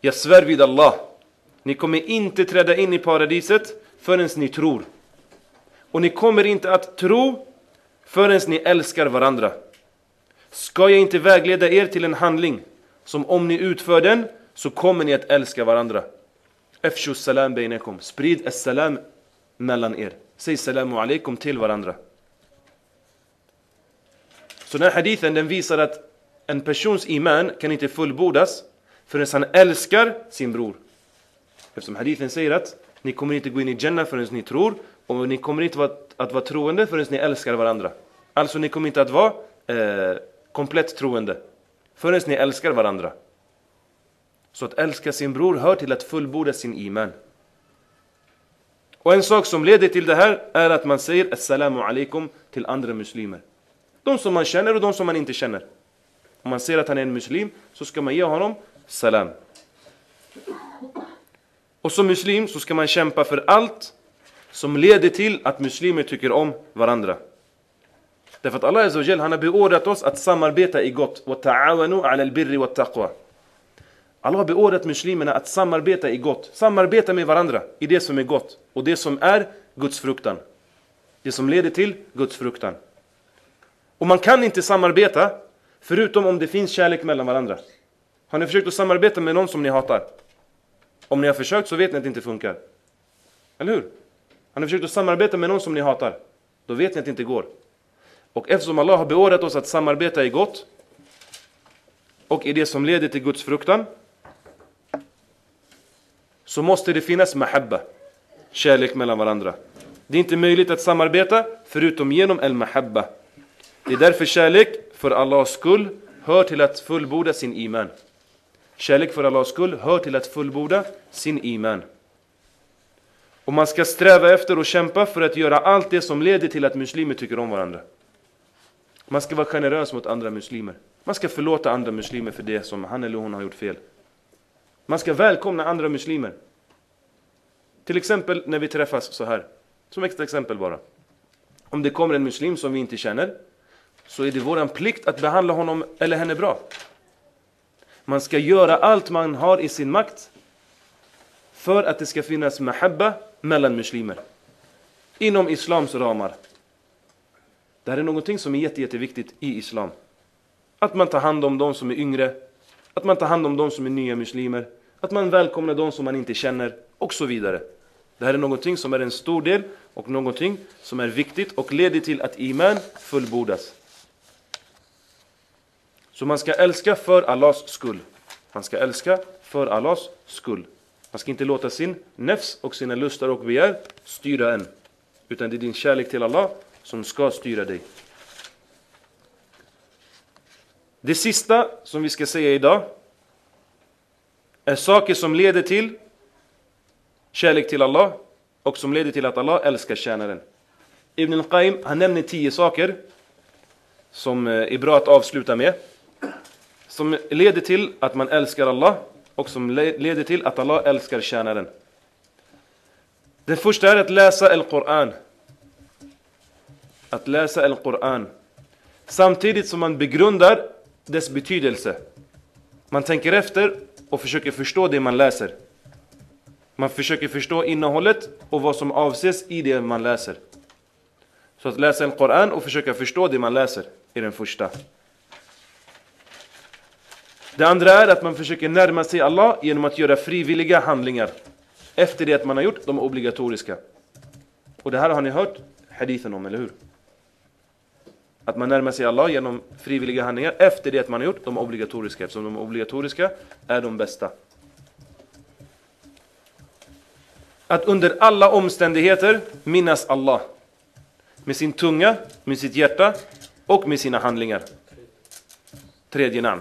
Jag svär vid Allah ni kommer inte träda in i paradiset förrän ni tror och ni kommer inte att tro förrän ni älskar varandra. Ska jag inte vägleda er till en handling som om ni utför den så kommer ni att älska varandra. Efshu salam bainakum. Sprid salam mellan er. Säg salamu alaikum till varandra. Så den här hadithen den visar att en persons iman kan inte fullbordas förrän han älskar sin bror. Eftersom hadithen säger att ni kommer inte gå in i Jannah förrän ni tror och ni kommer inte att, att vara troende förrän ni älskar varandra. Alltså ni kommer inte att vara eh, komplett troende förrän ni älskar varandra. Så att älska sin bror hör till att fullborda sin iman. Och en sak som leder till det här är att man säger Assalamu alaikum till andra muslimer. De som man känner och de som man inte känner. Om man ser att han är en muslim så ska man ge honom salam. Och som muslim så ska man kämpa för allt som leder till att muslimer tycker om varandra. Därför att Allah Azza han har beordrat oss att samarbeta i gott. وَتَعَوَنُوا عَلَى الْبِرِّ وَالتَّقْوَى Allah har beordrat muslimerna att samarbeta i gott. Samarbeta med varandra i det som är gott. Och det som är Guds fruktan. Det som leder till Guds fruktan. Och man kan inte samarbeta förutom om det finns kärlek mellan varandra. Har ni försökt att samarbeta med någon som ni hatar? Om ni har försökt så vet ni att det inte funkar. Eller hur? Har ni försökt att samarbeta med någon som ni hatar? Då vet ni att det inte går. Och eftersom Allah har beordrat oss att samarbeta i gott och i det som leder till Guds fruktan så måste det finnas mahabba, kärlek mellan varandra. Det är inte möjligt att samarbeta förutom genom al-mahabba. Det är därför kärlek för Allahs skull hör till att fullborda sin iman. Kärlek för Allahs skull hör till att fullborda sin iman. Och man ska sträva efter och kämpa för att göra allt det som leder till att muslimer tycker om varandra. Man ska vara generös mot andra muslimer. Man ska förlåta andra muslimer för det som han eller hon har gjort fel. Man ska välkomna andra muslimer. Till exempel när vi träffas så här. Som ett exempel bara. Om det kommer en muslim som vi inte känner så är det vår plikt att behandla honom eller henne bra. Man ska göra allt man har i sin makt för att det ska finnas mahabba mellan muslimer. Inom islams ramar. Det här är någonting som är jätte, jätteviktigt i islam. Att man tar hand om de som är yngre, att man tar hand om de som är nya muslimer, att man välkomnar de som man inte känner och så vidare. Det här är någonting som är en stor del och någonting som är viktigt och leder till att iman fullbordas. Så man ska älska för Allahs skull. Man ska älska för Allahs skull. Man ska inte låta sin nefs och sina lustar och begär styra en. Utan det är din kärlek till Allah som ska styra dig. Det sista som vi ska säga idag är saker som leder till kärlek till Allah och som leder till att Allah älskar tjänaren. Ibn al-Qaim han nämner tio saker som eh, är bra att avsluta med. Som leder till att man älskar Allah och som leder till att Allah älskar tjänaren. Den första är att läsa Al-Quran. Att läsa Al-Quran. Samtidigt som man begrundar dess betydelse. Man tänker efter och försöker förstå det man läser. Man försöker förstå innehållet och vad som avses i det man läser. Så att läsa en Koran och försöka förstå det man läser är den första. Det andra är att man försöker närma sig Allah genom att göra frivilliga handlingar efter det att man har gjort de obligatoriska. Och det här har ni hört hadithen om, eller hur? Att man närmar sig Allah genom frivilliga handlingar efter det att man har gjort de obligatoriska, eftersom de obligatoriska är de bästa. Att under alla omständigheter minnas Allah. Med sin tunga, med sitt hjärta och med sina handlingar. Tredje namn.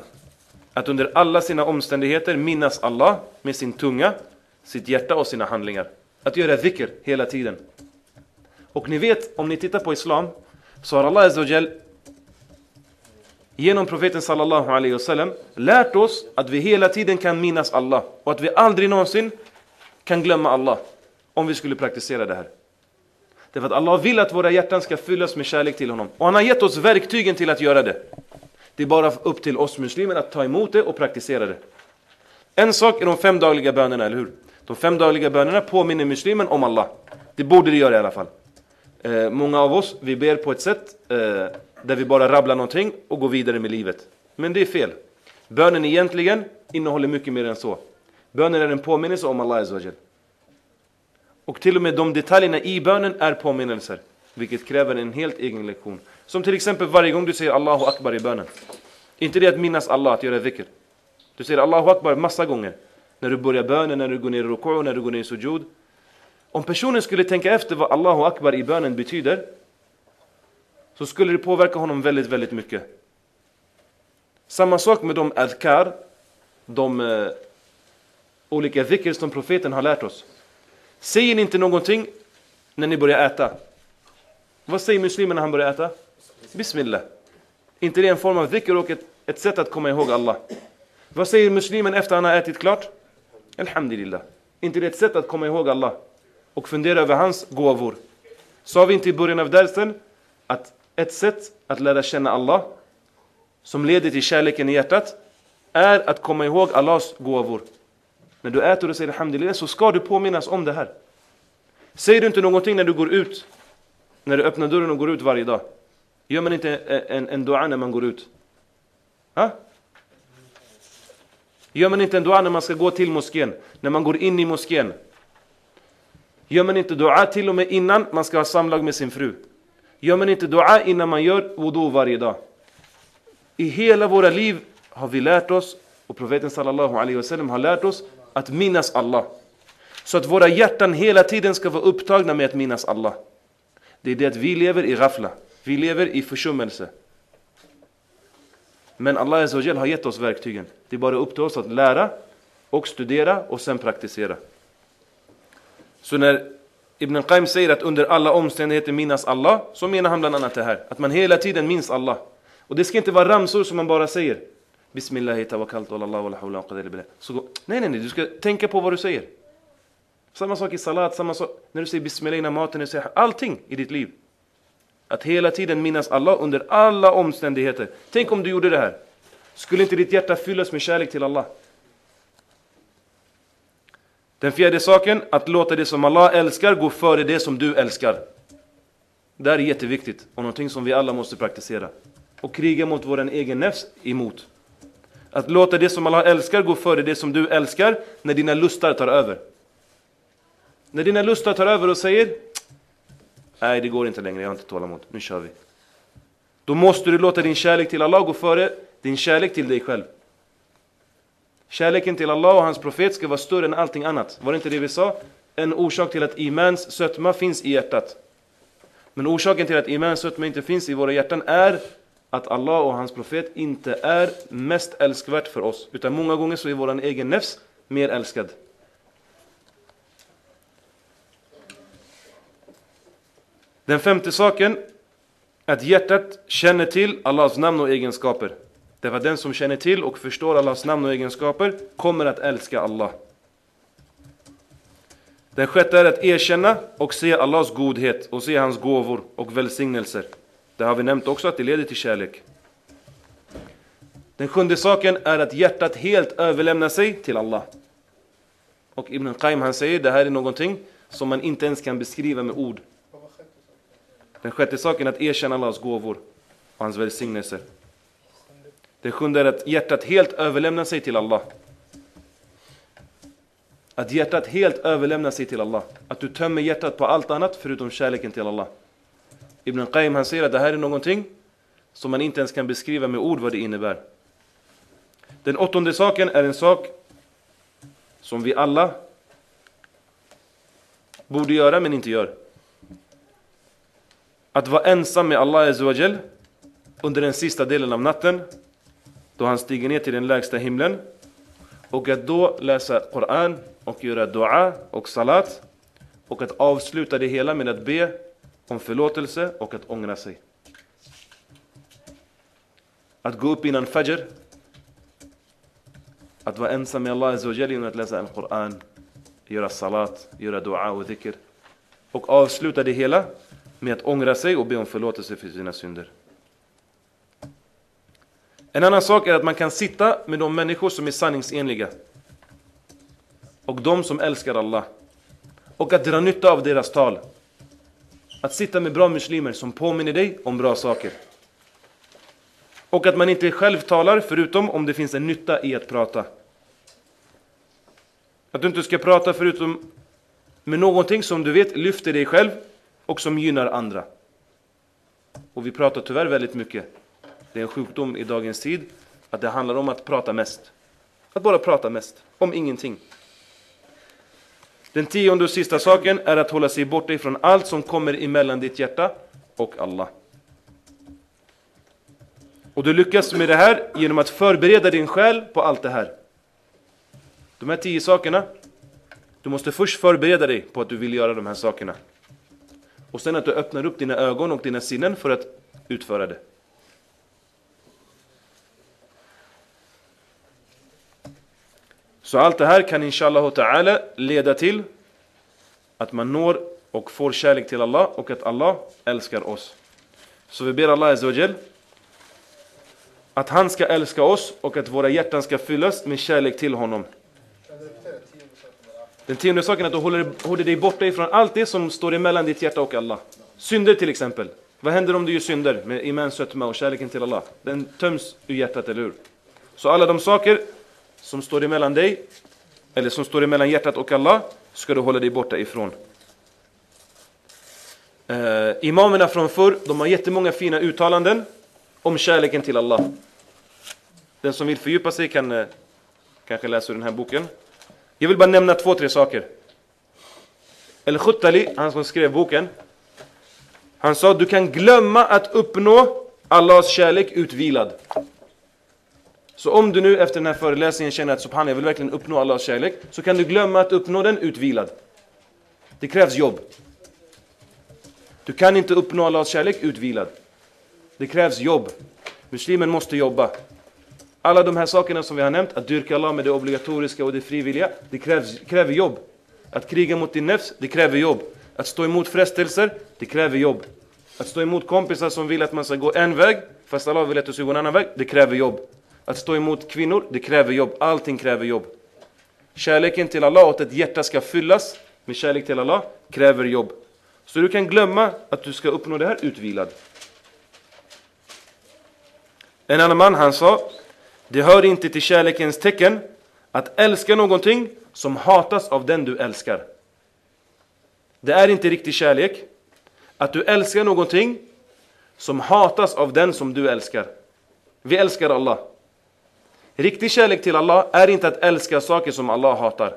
Att under alla sina omständigheter minnas Allah med sin tunga, sitt hjärta och sina handlingar. Att göra dhikr hela tiden. Och ni vet, om ni tittar på Islam, så har Allah Azzawajal genom profeten sallallahu alaihi wasallam lärt oss att vi hela tiden kan minnas Allah och att vi aldrig någonsin kan glömma Allah om vi skulle praktisera det här. Därför att Allah vill att våra hjärtan ska fyllas med kärlek till honom. Och han har gett oss verktygen till att göra det. Det är bara upp till oss muslimer att ta emot det och praktisera det. En sak är de fem dagliga bönerna, eller hur? De fem dagliga bönerna påminner muslimen om Allah. Det borde det göra i alla fall. Eh, många av oss, vi ber på ett sätt eh, där vi bara rabblar någonting och går vidare med livet. Men det är fel. Bönen egentligen innehåller mycket mer än så. Bönen är en påminnelse om Allah Azawajal. Och till och med de detaljerna i bönen är påminnelser. Vilket kräver en helt egen lektion. Som till exempel varje gång du säger Allahu Akbar i bönen. Inte det att minnas Allah, att göra dhikr. Du säger Allahu Akbar massa gånger. När du börjar bönen, när du går ner i ruku, när du går ner i sujud. Om personen skulle tänka efter vad Allahu Akbar i bönen betyder så skulle det påverka honom väldigt, väldigt mycket. Samma sak med de adkar, de uh, olika dhikr som profeten har lärt oss. Säger ni inte någonting när ni börjar äta? Vad säger muslimen när han börjar äta? Bismillah. inte det en form av dhikr och ett, ett sätt att komma ihåg Allah? Vad säger muslimen efter han har ätit klart? Alhamdulillah. inte det ett sätt att komma ihåg Allah och fundera över hans gåvor? Sa vi inte i början av dersen att ett sätt att lära känna Allah som leder till kärleken i hjärtat är att komma ihåg Allahs gåvor. När du äter och säger Alhamdulillah så ska du påminnas om det här. Säger du inte någonting när du går ut, när du öppnar dörren och går ut varje dag? Gör man inte eh, en, en dua när man går ut? Ha? Gör man inte en dua när man ska gå till moskén? När man går in i moskén? Gör man inte dua till och med innan man ska ha samlag med sin fru? Gör man inte dua innan man gör wudu varje dag? I hela våra liv har vi lärt oss, och profeten sallallahu alaihi wasallam har lärt oss, att minnas Allah. Så att våra hjärtan hela tiden ska vara upptagna med att minnas Allah. Det är det att vi lever i ghafla. Vi lever i försummelse. Men Allah har gett oss verktygen. Det är bara upp till oss att lära och studera och sen praktisera. Så när Ibn Qayyim säger att under alla omständigheter minnas Allah, så menar han bland annat det här. Att man hela tiden minns Allah. Och det ska inte vara ramsor som man bara säger. Bismillahi tawakkaltu ala Allah wa la hawla wa Nej, nej, nej, du ska tänka på vad du säger. Samma sak i salat, samma sak när du säger bismillah innan maten, när du säger allting i ditt liv. Att hela tiden minnas Allah under alla omständigheter. Tänk om du gjorde det här. Skulle inte ditt hjärta fyllas med kärlek till Allah? Den fjärde saken, att låta det som Allah älskar gå före det som du älskar. Det här är jätteviktigt och någonting som vi alla måste praktisera. Och kriga mot vår egen nefs emot. Att låta det som Allah älskar gå före det som du älskar när dina lustar tar över. När dina lustar tar över och säger Nej det går inte längre, jag har inte tålamod, nu kör vi. Då måste du låta din kärlek till Allah gå före din kärlek till dig själv. Kärleken till Allah och hans profet ska vara större än allting annat. Var det inte det vi sa? En orsak till att imans sötma finns i hjärtat. Men orsaken till att imans sötma inte finns i våra hjärtan är att Allah och hans profet inte är mest älskvärt för oss. Utan många gånger så är vår egen nefs mer älskad. Den femte saken, att hjärtat känner till Allahs namn och egenskaper. Därför att den som känner till och förstår Allahs namn och egenskaper kommer att älska Allah. Den sjätte är att erkänna och se Allahs godhet och se hans gåvor och välsignelser. Det har vi nämnt också att det leder till kärlek. Den sjunde saken är att hjärtat helt överlämnar sig till Allah. Och Ibn Qayyim han säger det här är någonting som man inte ens kan beskriva med ord. Den sjätte saken är att erkänna Allahs gåvor och hans välsignelser. Det sjunde är att hjärtat helt överlämnar sig till Allah. Att hjärtat helt överlämnar sig till Allah. Att du tömmer hjärtat på allt annat förutom kärleken till Allah. Ibn Qayyim han säger att det här är någonting som man inte ens kan beskriva med ord vad det innebär. Den åttonde saken är en sak som vi alla borde göra men inte gör. Att vara ensam med Allah Azawajal under den sista delen av natten då han stiger ner till den lägsta himlen och att då läsa Koran och göra dua och salat och att avsluta det hela med att be om förlåtelse och att ångra sig. Att gå upp innan Fajr, att vara ensam med Allah Azawajal genom att läsa Al-Quran, göra salat, göra dua och dhikr och avsluta det hela med att ångra sig och be om förlåtelse för sina synder. En annan sak är att man kan sitta med de människor som är sanningsenliga och de som älskar Allah och att dra nytta av deras tal. Att sitta med bra muslimer som påminner dig om bra saker. Och att man inte själv talar förutom om det finns en nytta i att prata. Att du inte ska prata förutom med någonting som du vet lyfter dig själv och som gynnar andra. Och vi pratar tyvärr väldigt mycket. Det är en sjukdom i dagens tid att det handlar om att prata mest. Att bara prata mest, om ingenting. Den tionde och sista saken är att hålla sig borta ifrån allt som kommer emellan ditt hjärta och Allah. Och du lyckas med det här genom att förbereda din själ på allt det här. De här tio sakerna, du måste först förbereda dig på att du vill göra de här sakerna. Och sen att du öppnar upp dina ögon och dina sinnen för att utföra det. Så allt det här kan inshallah ta'ala leda till att man når och får kärlek till Allah och att Allah älskar oss. Så vi ber Allah Azawajal att han ska älska oss och att våra hjärtan ska fyllas med kärlek till honom. Den tionde saken är att du håller, håller dig borta ifrån allt det som står emellan ditt hjärta och Allah. Synder till exempel. Vad händer om du gör synder med imans sötma och kärleken till Allah? Den töms ur hjärtat, eller hur? Så alla de saker som står emellan dig, eller som står emellan hjärtat och Allah, ska du hålla dig borta ifrån. Eh, imamerna från förr, de har jättemånga fina uttalanden om kärleken till Allah. Den som vill fördjupa sig kan eh, kanske läsa ur den här boken. Jag vill bara nämna två, tre saker. El-Khuttali, han som skrev boken, han sa du kan glömma att uppnå Allahs kärlek utvilad. Så om du nu efter den här föreläsningen känner att Subhan, jag vill verkligen uppnå Allahs kärlek, så kan du glömma att uppnå den utvilad. Det krävs jobb. Du kan inte uppnå Allahs kärlek utvilad. Det krävs jobb. Muslimen måste jobba. Alla de här sakerna som vi har nämnt, att dyrka Allah med det obligatoriska och det frivilliga, det krävs, kräver jobb. Att kriga mot din nefs, det kräver jobb. Att stå emot frestelser, det kräver jobb. Att stå emot kompisar som vill att man ska gå en väg, fast Allah vill att du ska gå en annan väg, det kräver jobb. Att stå emot kvinnor, det kräver jobb. Allting kräver jobb. Kärleken till Allah och att ett hjärta ska fyllas med kärlek till Allah kräver jobb. Så du kan glömma att du ska uppnå det här utvilad. En annan man han sa det hör inte till kärlekens tecken att älska någonting som hatas av den du älskar. Det är inte riktig kärlek att du älskar någonting som hatas av den som du älskar. Vi älskar Allah. Riktig kärlek till Allah är inte att älska saker som Allah hatar.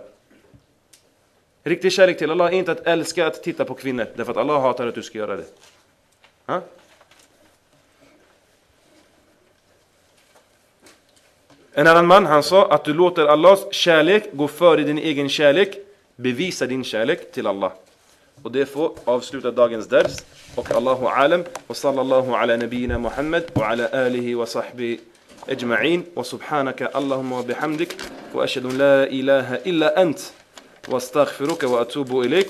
Riktig kärlek till Allah är inte att älska att titta på kvinnor, därför att Allah hatar att du ska göra det. Ha? En annan man han sa att du låter Allahs kärlek gå före din egen kärlek. Bevisa din kärlek till Allah. Och det får avsluta dagens ders. Och Allahu alam. Och sallallahu ala nabiyina Muhammad och ala alihi wa sahbihi أجمعين وسبحانك اللهم وبحمدك وأشهد أن لا إله إلا أنت واستغفرك وأتوب إليك